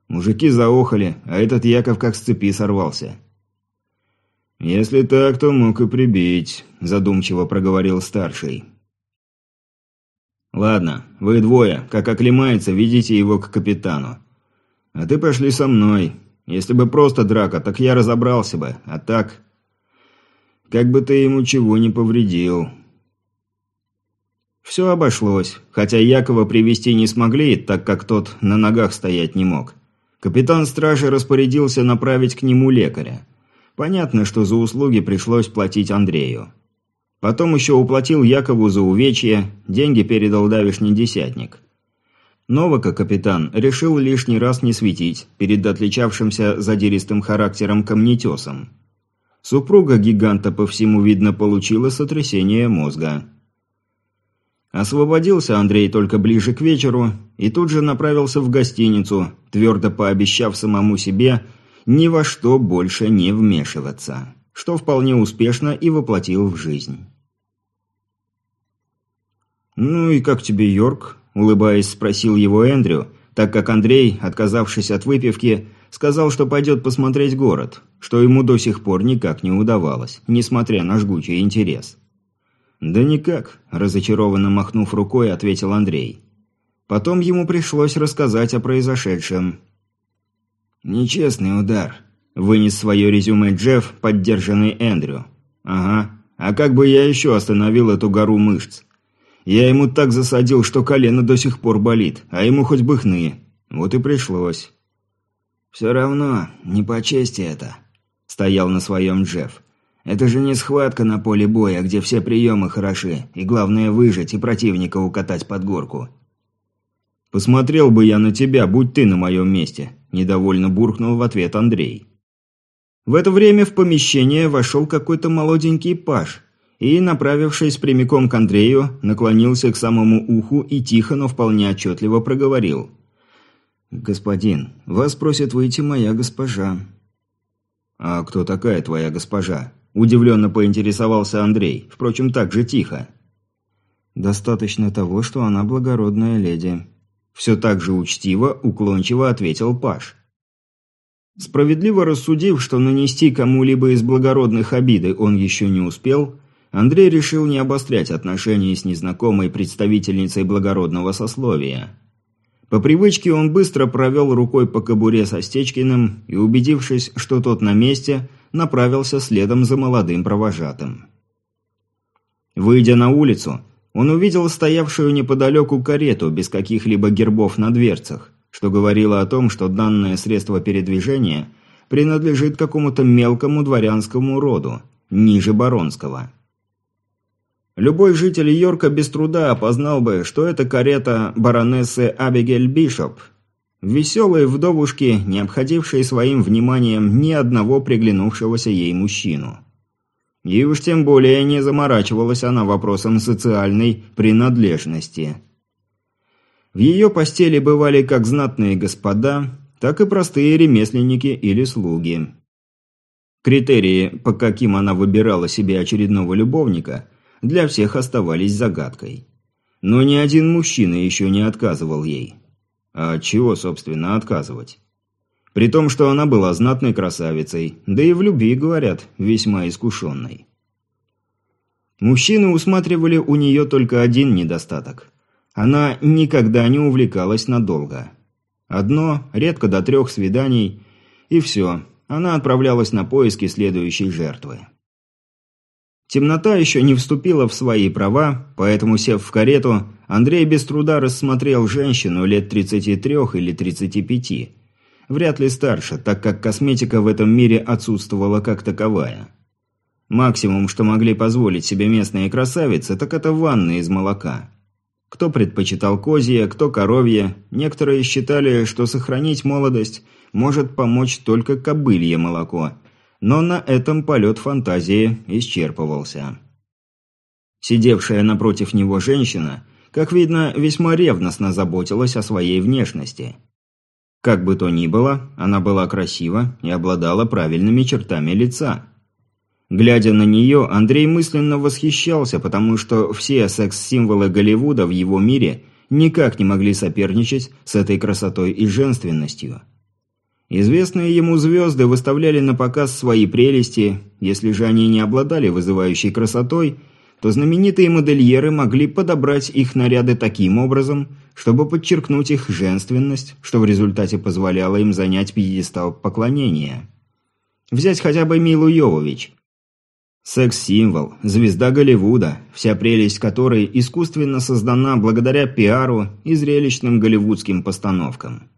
Мужики заохали, а этот Яков как с цепи сорвался. «Если так, то мог и прибить», – задумчиво проговорил старший. «Ладно, вы двое, как оклемается, ведите его к капитану. А ты пошли со мной. Если бы просто драка, так я разобрался бы, а так...» «Как бы ты ему чего не повредил». Все обошлось, хотя Якова привести не смогли, так как тот на ногах стоять не мог. Капитан стражи распорядился направить к нему лекаря. Понятно, что за услуги пришлось платить Андрею. Потом еще уплатил Якову за увечье, деньги передал давишний десятник. Новака капитан решил лишний раз не светить перед отличавшимся задиристым характером камнетесом. Супруга гиганта, по всему видно, получила сотрясение мозга. Освободился Андрей только ближе к вечеру и тут же направился в гостиницу, твердо пообещав самому себе – ни во что больше не вмешиваться, что вполне успешно и воплотил в жизнь. «Ну и как тебе, Йорк?» – улыбаясь, спросил его Эндрю, так как Андрей, отказавшись от выпивки, сказал, что пойдет посмотреть город, что ему до сих пор никак не удавалось, несмотря на жгучий интерес. «Да никак», – разочарованно махнув рукой, ответил Андрей. Потом ему пришлось рассказать о произошедшем, «Нечестный удар», – вынес свое резюме Джефф, поддержанный Эндрю. «Ага. А как бы я еще остановил эту гору мышц? Я ему так засадил, что колено до сих пор болит, а ему хоть бы хны. Вот и пришлось». «Все равно, не по чести это», – стоял на своем Джефф. «Это же не схватка на поле боя, где все приемы хороши, и главное выжить и противника укатать под горку». «Посмотрел бы я на тебя, будь ты на моем месте», – недовольно буркнул в ответ Андрей. В это время в помещение вошел какой-то молоденький паж и, направившись прямиком к Андрею, наклонился к самому уху и тихо, но вполне отчетливо проговорил. «Господин, вас просит выйти моя госпожа». «А кто такая твоя госпожа?» – удивленно поинтересовался Андрей, впрочем, так же тихо. «Достаточно того, что она благородная леди», все так же учтиво, уклончиво ответил Паш. Справедливо рассудив, что нанести кому-либо из благородных обиды он еще не успел, Андрей решил не обострять отношения с незнакомой представительницей благородного сословия. По привычке он быстро провел рукой по кобуре со Стечкиным и, убедившись, что тот на месте, направился следом за молодым провожатым. Выйдя на улицу, он увидел стоявшую неподалеку карету без каких-либо гербов на дверцах, что говорило о том, что данное средство передвижения принадлежит какому-то мелкому дворянскому роду, ниже баронского. Любой житель Йорка без труда опознал бы, что это карета баронессы Абигель Бишоп, веселой вдовушки, не обходившей своим вниманием ни одного приглянувшегося ей мужчину. И уж тем более не заморачивалась она вопросом социальной принадлежности. В ее постели бывали как знатные господа, так и простые ремесленники или слуги. Критерии, по каким она выбирала себе очередного любовника, для всех оставались загадкой. Но ни один мужчина еще не отказывал ей. А от чего, собственно, отказывать? При том, что она была знатной красавицей, да и в любви, говорят, весьма искушенной. Мужчины усматривали у нее только один недостаток. Она никогда не увлекалась надолго. Одно, редко до трех свиданий, и все, она отправлялась на поиски следующей жертвы. Темнота еще не вступила в свои права, поэтому, сев в карету, Андрей без труда рассмотрел женщину лет 33 или 35, Вряд ли старше, так как косметика в этом мире отсутствовала как таковая. Максимум, что могли позволить себе местные красавицы, так это ванны из молока. Кто предпочитал козье, кто коровье, некоторые считали, что сохранить молодость может помочь только кобылье молоко, но на этом полет фантазии исчерпывался. Сидевшая напротив него женщина, как видно, весьма ревностно заботилась о своей внешности – как бы то ни было, она была красива и обладала правильными чертами лица. Глядя на нее, Андрей мысленно восхищался, потому что все секс-символы Голливуда в его мире никак не могли соперничать с этой красотой и женственностью. Известные ему звезды выставляли на показ свои прелести, если же они не обладали вызывающей красотой, то знаменитые модельеры могли подобрать их наряды таким образом, чтобы подчеркнуть их женственность, что в результате позволяло им занять пьедестал поклонения. Взять хотя бы Милу Йовович. Секс-символ, звезда Голливуда, вся прелесть которой искусственно создана благодаря пиару и зрелищным голливудским постановкам.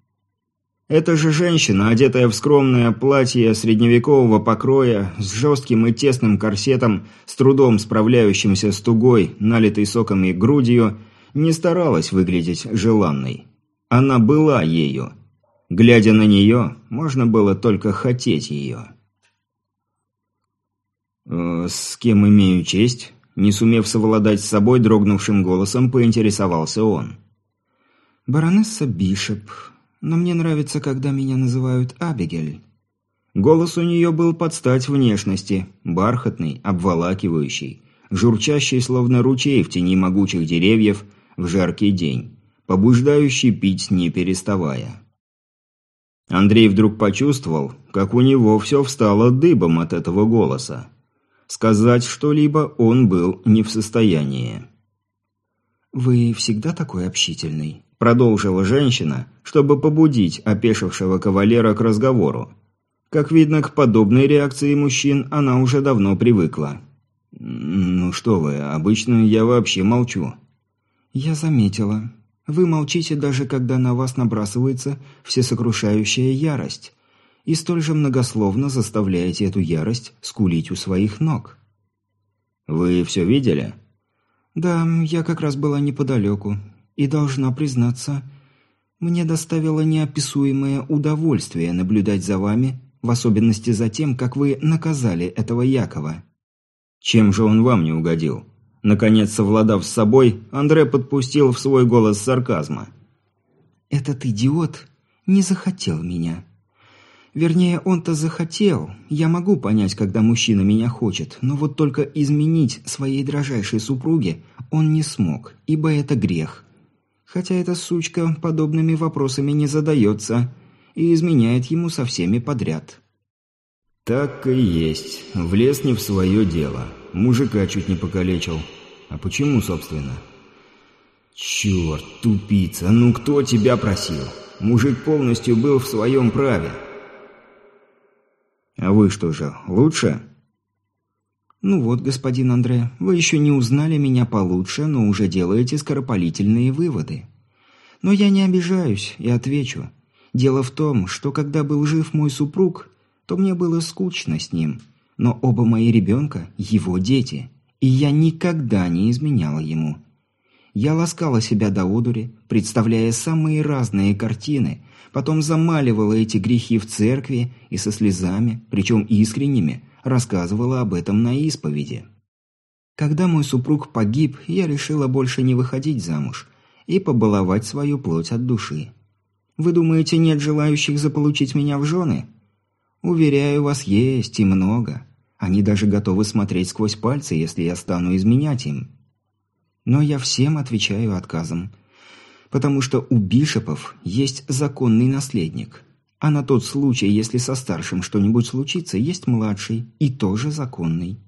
Эта же женщина, одетая в скромное платье средневекового покроя, с жестким и тесным корсетом, с трудом справляющимся с тугой, налитой соками грудью, не старалась выглядеть желанной. Она была ею. Глядя на нее, можно было только хотеть ее. «Э, «С кем имею честь?» Не сумев совладать с собой, дрогнувшим голосом поинтересовался он. «Баронесса Бишоп, но мне нравится, когда меня называют Абигель». Голос у нее был под стать внешности, бархатный, обволакивающий, журчащий, словно ручей в тени могучих деревьев в жаркий день, побуждающий пить не переставая. Андрей вдруг почувствовал, как у него все встало дыбом от этого голоса. Сказать что-либо он был не в состоянии. «Вы всегда такой общительный?» Продолжила женщина, чтобы побудить опешившего кавалера к разговору. Как видно, к подобной реакции мужчин она уже давно привыкла. «Ну что вы, обычно я вообще молчу». «Я заметила. Вы молчите даже, когда на вас набрасывается всесокрушающая ярость и столь же многословно заставляете эту ярость скулить у своих ног. «Вы все видели?» «Да, я как раз была неподалеку, и должна признаться, мне доставило неописуемое удовольствие наблюдать за вами, в особенности за тем, как вы наказали этого Якова». «Чем же он вам не угодил?» Наконец, совладав с собой, Андре подпустил в свой голос сарказма. «Этот идиот не захотел меня. Вернее, он-то захотел. Я могу понять, когда мужчина меня хочет, но вот только изменить своей дрожайшей супруге он не смог, ибо это грех. Хотя эта сучка подобными вопросами не задается и изменяет ему со всеми подряд. Так и есть. Влез не в свое дело. Мужика чуть не покалечил. А почему, собственно? Черт, тупица, ну кто тебя просил? Мужик полностью был в своем праве. А вы что же, лучше? Ну вот, господин Андре, вы еще не узнали меня получше, но уже делаете скоропалительные выводы. Но я не обижаюсь и отвечу. Дело в том, что когда был жив мой супруг, то мне было скучно с ним. Но оба мои ребенка – его дети, и я никогда не изменяла ему. Я ласкала себя до одури, представляя самые разные картины, потом замаливала эти грехи в церкви и со слезами, причем искренними, рассказывала об этом на исповеди. Когда мой супруг погиб, я решила больше не выходить замуж и побаловать свою плоть от души. Вы думаете, нет желающих заполучить меня в жены? Уверяю вас, есть и много. Они даже готовы смотреть сквозь пальцы, если я стану изменять им. Но я всем отвечаю отказом потому что у бишопов есть законный наследник. А на тот случай, если со старшим что-нибудь случится, есть младший, и тоже законный.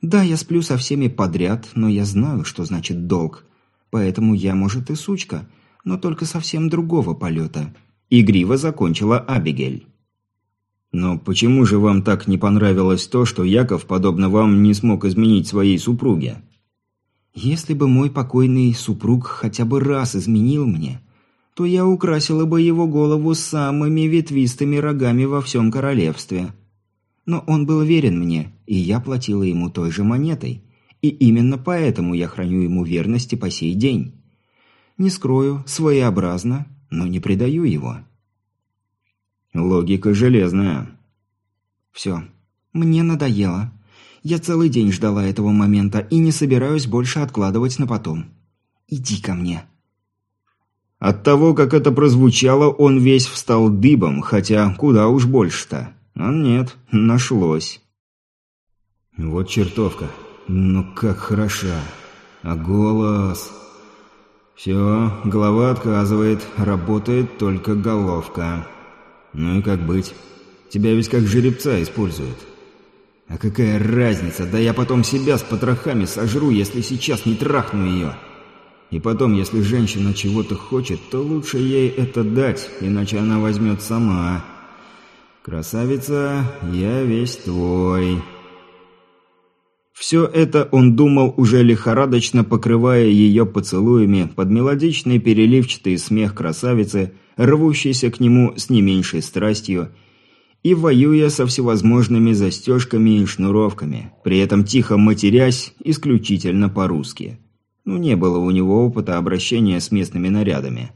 Да, я сплю со всеми подряд, но я знаю, что значит долг. Поэтому я, может, и сучка, но только совсем другого полета. Игриво закончила Абигель. Но почему же вам так не понравилось то, что Яков, подобно вам, не смог изменить своей супруге? Если бы мой покойный супруг хотя бы раз изменил мне, то я украсила бы его голову самыми ветвистыми рогами во всем королевстве. Но он был верен мне, и я платила ему той же монетой. И именно поэтому я храню ему верности по сей день. Не скрою, своеобразно, но не предаю его. Логика железная. Все. Мне надоело. Я целый день ждала этого момента и не собираюсь больше откладывать на потом. Иди ко мне». От того, как это прозвучало, он весь встал дыбом, хотя куда уж больше-то. А нет, нашлось. Вот чертовка. Ну как хороша. А голос... Все, голова отказывает, работает только головка. Ну и как быть? Тебя ведь как жеребца используют. А какая разница, да я потом себя с потрохами сожру, если сейчас не трахну ее. И потом, если женщина чего-то хочет, то лучше ей это дать, иначе она возьмет сама. Красавица, я весь твой. Все это он думал, уже лихорадочно покрывая ее поцелуями под мелодичный переливчатый смех красавицы, рвущийся к нему с не меньшей страстью, и воюя со всевозможными застежками и шнуровками, при этом тихо матерясь исключительно по-русски. Ну, не было у него опыта обращения с местными нарядами.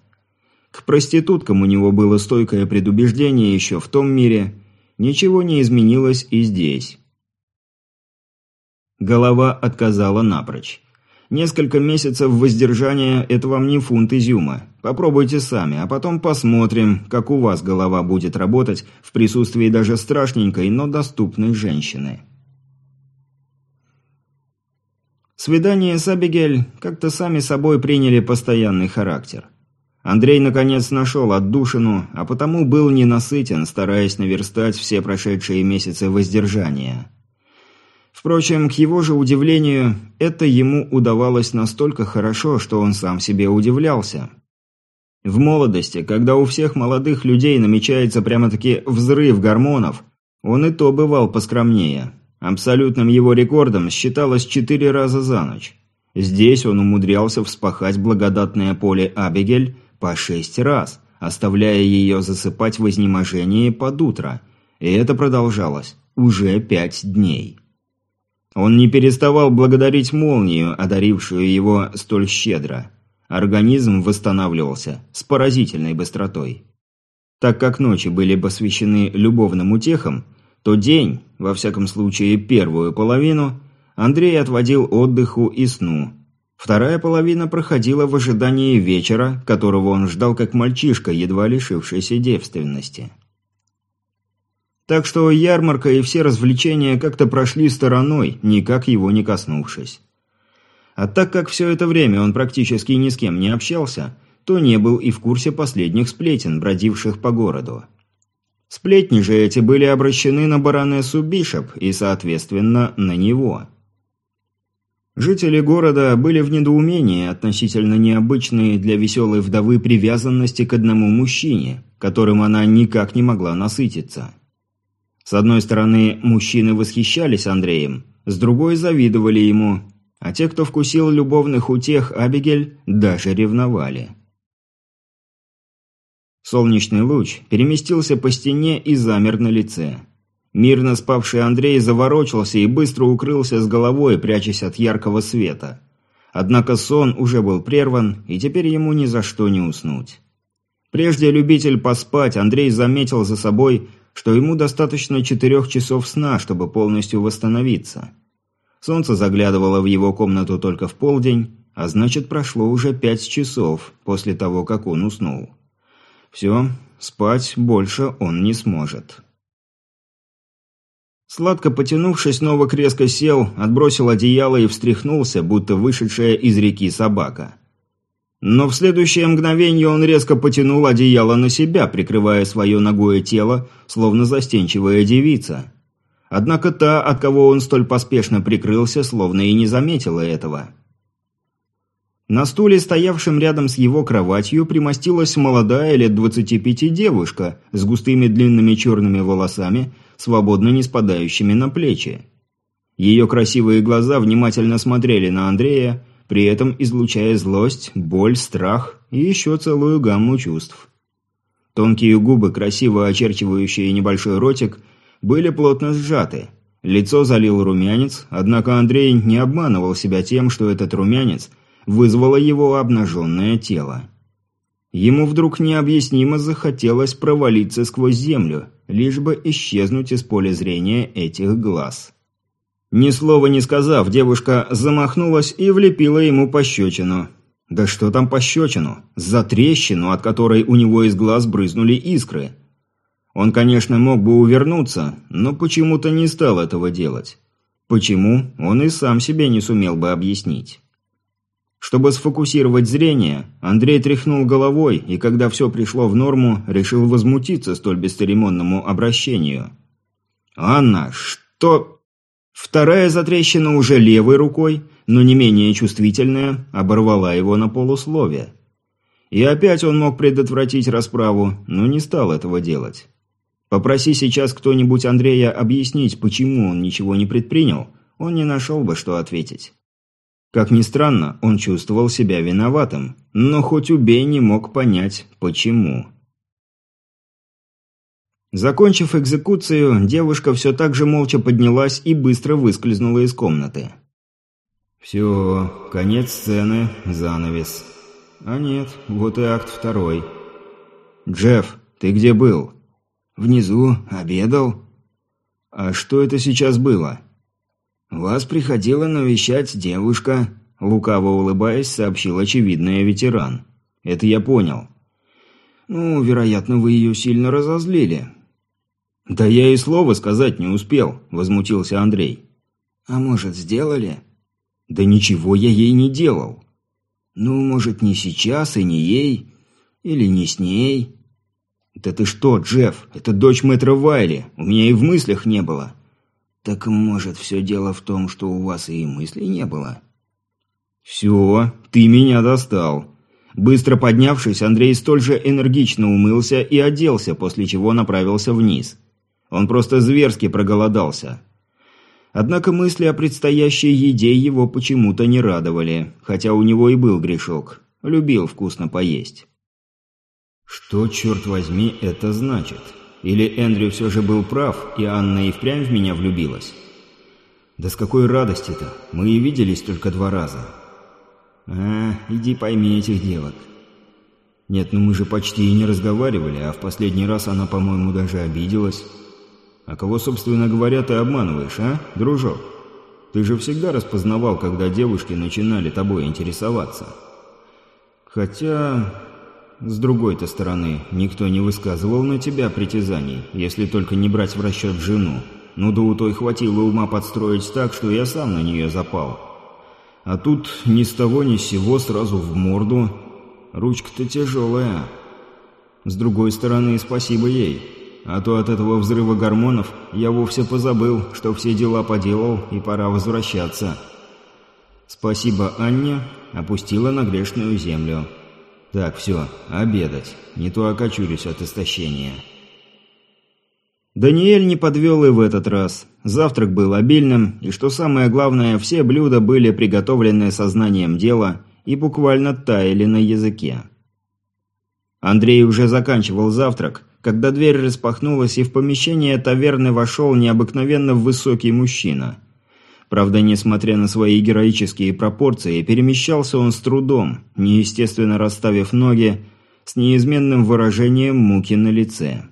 К проституткам у него было стойкое предубеждение еще в том мире. Ничего не изменилось и здесь. Голова отказала напрочь. Несколько месяцев воздержания – это вам не фунт изюма. Попробуйте сами, а потом посмотрим, как у вас голова будет работать в присутствии даже страшненькой, но доступной женщины. Свидания с Абигель как-то сами собой приняли постоянный характер. Андрей наконец нашел отдушину, а потому был ненасытен, стараясь наверстать все прошедшие месяцы воздержания. Впрочем, к его же удивлению, это ему удавалось настолько хорошо, что он сам себе удивлялся. В молодости, когда у всех молодых людей намечается прямо-таки взрыв гормонов, он и то бывал поскромнее. Абсолютным его рекордом считалось четыре раза за ночь. Здесь он умудрялся вспахать благодатное поле Абигель по шесть раз, оставляя ее засыпать в изнеможении под утро. И это продолжалось уже пять дней. Он не переставал благодарить молнию, одарившую его столь щедро. Организм восстанавливался с поразительной быстротой. Так как ночи были посвящены любовным утехам, то день, во всяком случае первую половину, Андрей отводил отдыху и сну. Вторая половина проходила в ожидании вечера, которого он ждал как мальчишка, едва лишившийся девственности. Так что ярмарка и все развлечения как-то прошли стороной, никак его не коснувшись. А так как все это время он практически ни с кем не общался, то не был и в курсе последних сплетен, бродивших по городу. Сплетни же эти были обращены на баронессу Бишоп и, соответственно, на него. Жители города были в недоумении относительно необычной для веселой вдовы привязанности к одному мужчине, которым она никак не могла насытиться. С одной стороны, мужчины восхищались Андреем, с другой завидовали ему, а те, кто вкусил любовных утех Абигель, даже ревновали. Солнечный луч переместился по стене и замер на лице. Мирно спавший Андрей заворочился и быстро укрылся с головой, прячась от яркого света. Однако сон уже был прерван, и теперь ему ни за что не уснуть. Прежде любитель поспать, Андрей заметил за собой что ему достаточно четырех часов сна, чтобы полностью восстановиться. Солнце заглядывало в его комнату только в полдень, а значит прошло уже пять часов после того, как он уснул. Все, спать больше он не сможет. Сладко потянувшись, Новак резко сел, отбросил одеяло и встряхнулся, будто вышедшая из реки собака. Но в следующее мгновение он резко потянул одеяло на себя, прикрывая свое ногое тело, словно застенчивая девица. Однако та, от кого он столь поспешно прикрылся, словно и не заметила этого. На стуле, стоявшем рядом с его кроватью, примостилась молодая лет 25 девушка с густыми длинными черными волосами, свободно не спадающими на плечи. Ее красивые глаза внимательно смотрели на Андрея, при этом излучая злость, боль, страх и еще целую гамму чувств. Тонкие губы, красиво очерчивающие небольшой ротик, были плотно сжаты. Лицо залил румянец, однако Андрей не обманывал себя тем, что этот румянец вызвало его обнаженное тело. Ему вдруг необъяснимо захотелось провалиться сквозь землю, лишь бы исчезнуть из поля зрения этих глаз. Ни слова не сказав, девушка замахнулась и влепила ему пощечину. Да что там пощечину? За трещину, от которой у него из глаз брызнули искры. Он, конечно, мог бы увернуться, но почему-то не стал этого делать. Почему, он и сам себе не сумел бы объяснить. Чтобы сфокусировать зрение, Андрей тряхнул головой и, когда все пришло в норму, решил возмутиться столь бесцеремонному обращению. «Анна, что...» Вторая затрещина уже левой рукой, но не менее чувствительная, оборвала его на полусловие. И опять он мог предотвратить расправу, но не стал этого делать. Попроси сейчас кто-нибудь Андрея объяснить, почему он ничего не предпринял, он не нашел бы, что ответить. Как ни странно, он чувствовал себя виноватым, но хоть убей не мог понять, почему. Закончив экзекуцию, девушка все так же молча поднялась и быстро выскользнула из комнаты. «Все, конец сцены, занавес. А нет, вот и акт второй. Джефф, ты где был?» «Внизу, обедал». «А что это сейчас было?» «Вас приходила навещать девушка», – лукаво улыбаясь, сообщил очевидный ветеран. «Это я понял». «Ну, вероятно, вы ее сильно разозлили». «Да я и слова сказать не успел», – возмутился Андрей. «А может, сделали?» «Да ничего я ей не делал». «Ну, может, не сейчас и не ей, или не с ней?» «Да ты что, Джефф, это дочь мэтра Вайли, у меня и в мыслях не было». «Так, может, все дело в том, что у вас и мыслей не было?» «Все, ты меня достал». Быстро поднявшись, Андрей столь же энергично умылся и оделся, после чего направился вниз. Он просто зверски проголодался. Однако мысли о предстоящей еде его почему-то не радовали, хотя у него и был грешок. Любил вкусно поесть. Что, черт возьми, это значит? Или Эндрю все же был прав, и Анна и впрямь в меня влюбилась? Да с какой радости-то? Мы и виделись только два раза. А, иди пойми этих девок. Нет, ну мы же почти и не разговаривали, а в последний раз она, по-моему, даже обиделась. А кого, собственно говоря, ты обманываешь, а, дружок? Ты же всегда распознавал, когда девушки начинали тобой интересоваться. Хотя, с другой-то стороны, никто не высказывал на тебя притязаний, если только не брать в расчет жену. Ну да у той хватило ума подстроить так, что я сам на нее запал. А тут ни с того ни с сего сразу в морду. Ручка-то тяжелая. С другой стороны, спасибо ей. А то от этого взрыва гормонов я вовсе позабыл, что все дела поделал и пора возвращаться. Спасибо Анне, опустила на грешную землю. Так, все, обедать. Не то окочурюсь от истощения. Даниэль не подвел и в этот раз. Завтрак был обильным, и что самое главное, все блюда были приготовлены сознанием дела и буквально таяли на языке. Андрей уже заканчивал завтрак, когда дверь распахнулась, и в помещение таверны вошел необыкновенно высокий мужчина. Правда, несмотря на свои героические пропорции, перемещался он с трудом, неестественно расставив ноги, с неизменным выражением муки на лице.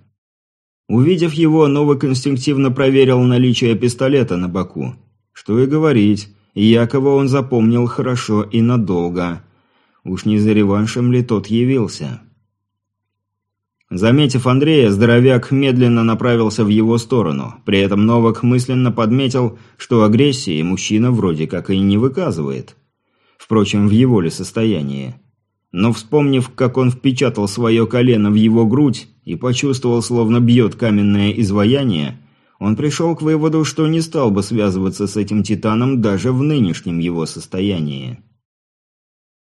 Увидев его, Новак инстинктивно проверил наличие пистолета на боку. Что и говорить, Якова он запомнил хорошо и надолго. Уж не за реваншем ли тот явился? Заметив Андрея, здоровяк медленно направился в его сторону. При этом Новак мысленно подметил, что агрессии мужчина вроде как и не выказывает. Впрочем, в его ли состоянии. Но вспомнив, как он впечатал свое колено в его грудь и почувствовал, словно бьет каменное изваяние, он пришел к выводу, что не стал бы связываться с этим титаном даже в нынешнем его состоянии.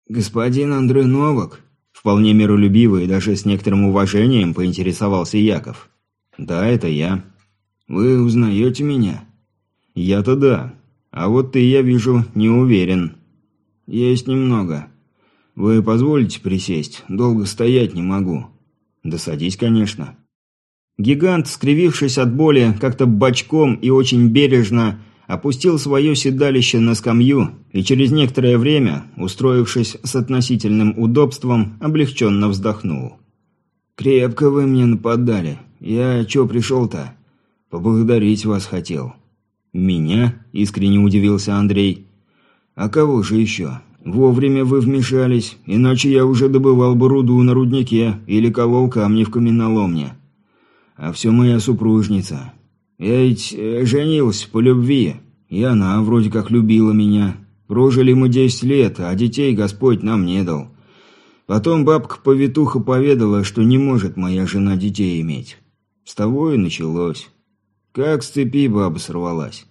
«Господин Андрей Новак», Вполне миролюбивый и даже с некоторым уважением поинтересовался Яков. «Да, это я». «Вы узнаете меня?» «Я-то да. А вот ты, я вижу, не уверен». «Есть немного. Вы позволите присесть? Долго стоять не могу». «Да садись, конечно». Гигант, скривившись от боли, как-то бочком и очень бережно опустил свое седалище на скамью и через некоторое время, устроившись с относительным удобством, облегченно вздохнул. «Крепко вы мне нападали. Я чё пришел-то? Поблагодарить вас хотел». «Меня?» – искренне удивился Андрей. «А кого же еще? Вовремя вы вмешались, иначе я уже добывал бы руду на руднике или колол камни в каменоломне. А все моя супружница. Я ведь э, женился по любви. И она вроде как любила меня. Прожили мы десять лет, а детей Господь нам не дал. Потом бабка-повитуха поведала, что не может моя жена детей иметь. С того и началось. Как с цепи баба сорвалась.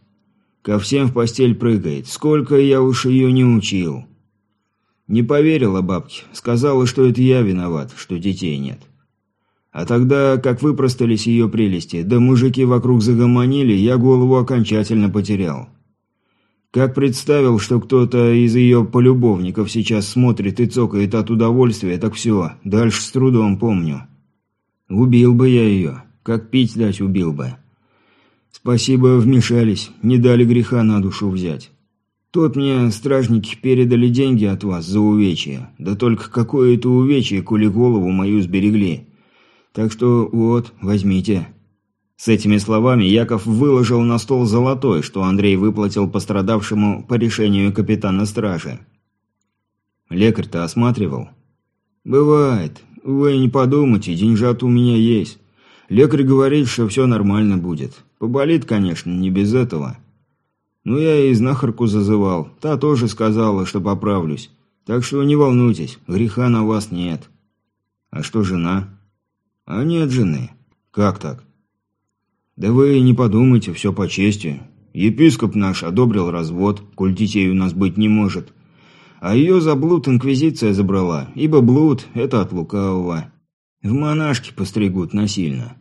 Ко всем в постель прыгает. Сколько я уж ее не учил. Не поверила бабке. Сказала, что это я виноват, что детей нет. А тогда, как выпростались ее прелести, да мужики вокруг загомонили, я голову окончательно потерял. Как представил, что кто-то из ее полюбовников сейчас смотрит и цокает от удовольствия, так все, дальше с трудом помню. Убил бы я ее, как пить дать убил бы. Спасибо, вмешались, не дали греха на душу взять. Тут мне стражники передали деньги от вас за увечье, да только какое это увечье, коли голову мою сберегли. Так что вот, возьмите. С этими словами Яков выложил на стол золотой, что Андрей выплатил пострадавшему по решению капитана стражи. Лекарь-то осматривал. «Бывает. Вы не подумайте, деньжат у меня есть. Лекарь говорит, что все нормально будет. Поболит, конечно, не без этого. Ну, я и знахарку зазывал. Та тоже сказала, что поправлюсь. Так что не волнуйтесь, греха на вас нет». «А что жена?» «А нет жены». «Как так?» «Да вы не подумайте, все по чести. Епископ наш одобрил развод, коль детей у нас быть не может. А ее за блуд инквизиция забрала, ибо блуд – это от лукавого. В монашки постригут насильно».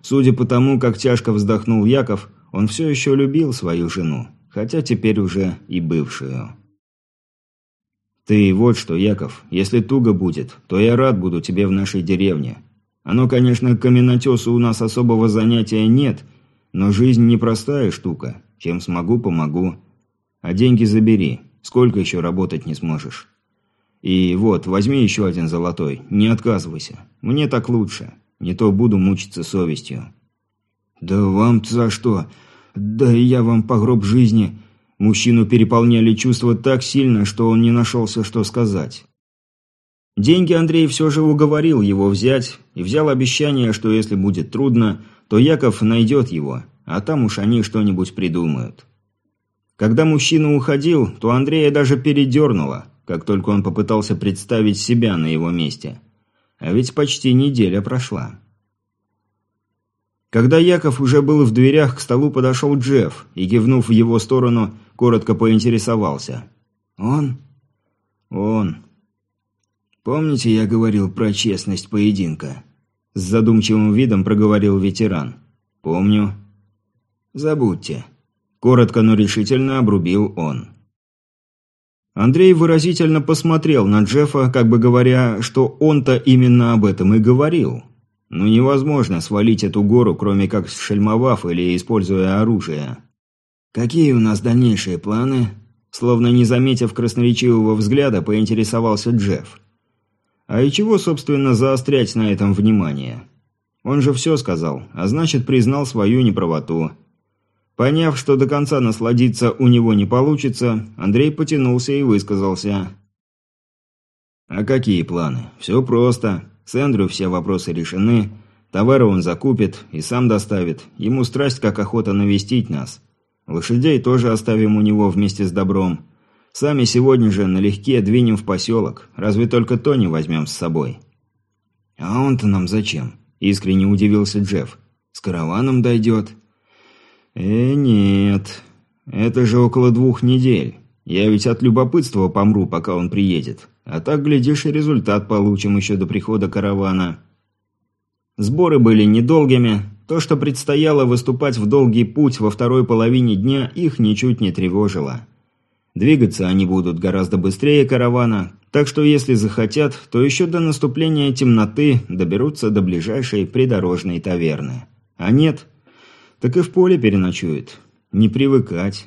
Судя по тому, как тяжко вздохнул Яков, он все еще любил свою жену, хотя теперь уже и бывшую. «Ты вот что, Яков, если туго будет, то я рад буду тебе в нашей деревне. Оно, конечно, каменотесу у нас особого занятия нет, но жизнь непростая штука. Чем смогу, помогу. А деньги забери. Сколько еще работать не сможешь? И вот, возьми еще один золотой. Не отказывайся. Мне так лучше. Не то буду мучиться совестью. Да вам-то за что? Да я вам по гроб жизни. Мужчину переполняли чувства так сильно, что он не нашелся, что сказать. Деньги Андрей все же уговорил его взять и взял обещание, что если будет трудно, то Яков найдет его, а там уж они что-нибудь придумают. Когда мужчина уходил, то Андрея даже передернуло, как только он попытался представить себя на его месте. А ведь почти неделя прошла. Когда Яков уже был в дверях, к столу подошел Джефф и, кивнув в его сторону, коротко поинтересовался. «Он?» «Он», «Помните, я говорил про честность поединка?» С задумчивым видом проговорил ветеран. «Помню». «Забудьте». Коротко, но решительно обрубил он. Андрей выразительно посмотрел на Джеффа, как бы говоря, что он-то именно об этом и говорил. Ну невозможно свалить эту гору, кроме как шельмовав или используя оружие. «Какие у нас дальнейшие планы?» Словно не заметив красноречивого взгляда, поинтересовался Джефф. А и чего, собственно, заострять на этом внимание? Он же все сказал, а значит, признал свою неправоту. Поняв, что до конца насладиться у него не получится, Андрей потянулся и высказался. «А какие планы? Все просто. С Эндрю все вопросы решены. Товары он закупит и сам доставит. Ему страсть как охота навестить нас. Лошадей тоже оставим у него вместе с добром. Сами сегодня же налегке двинем в поселок, разве только то не возьмем с собой». «А он-то нам зачем?» – искренне удивился Джефф. «С караваном дойдет?» «Э, нет. Это же около двух недель. Я ведь от любопытства помру, пока он приедет. А так, глядишь, и результат получим еще до прихода каравана». Сборы были недолгими. То, что предстояло выступать в долгий путь во второй половине дня, их ничуть не тревожило. Двигаться они будут гораздо быстрее каравана, так что если захотят, то еще до наступления темноты доберутся до ближайшей придорожной таверны. А нет, так и в поле переночуют. Не привыкать.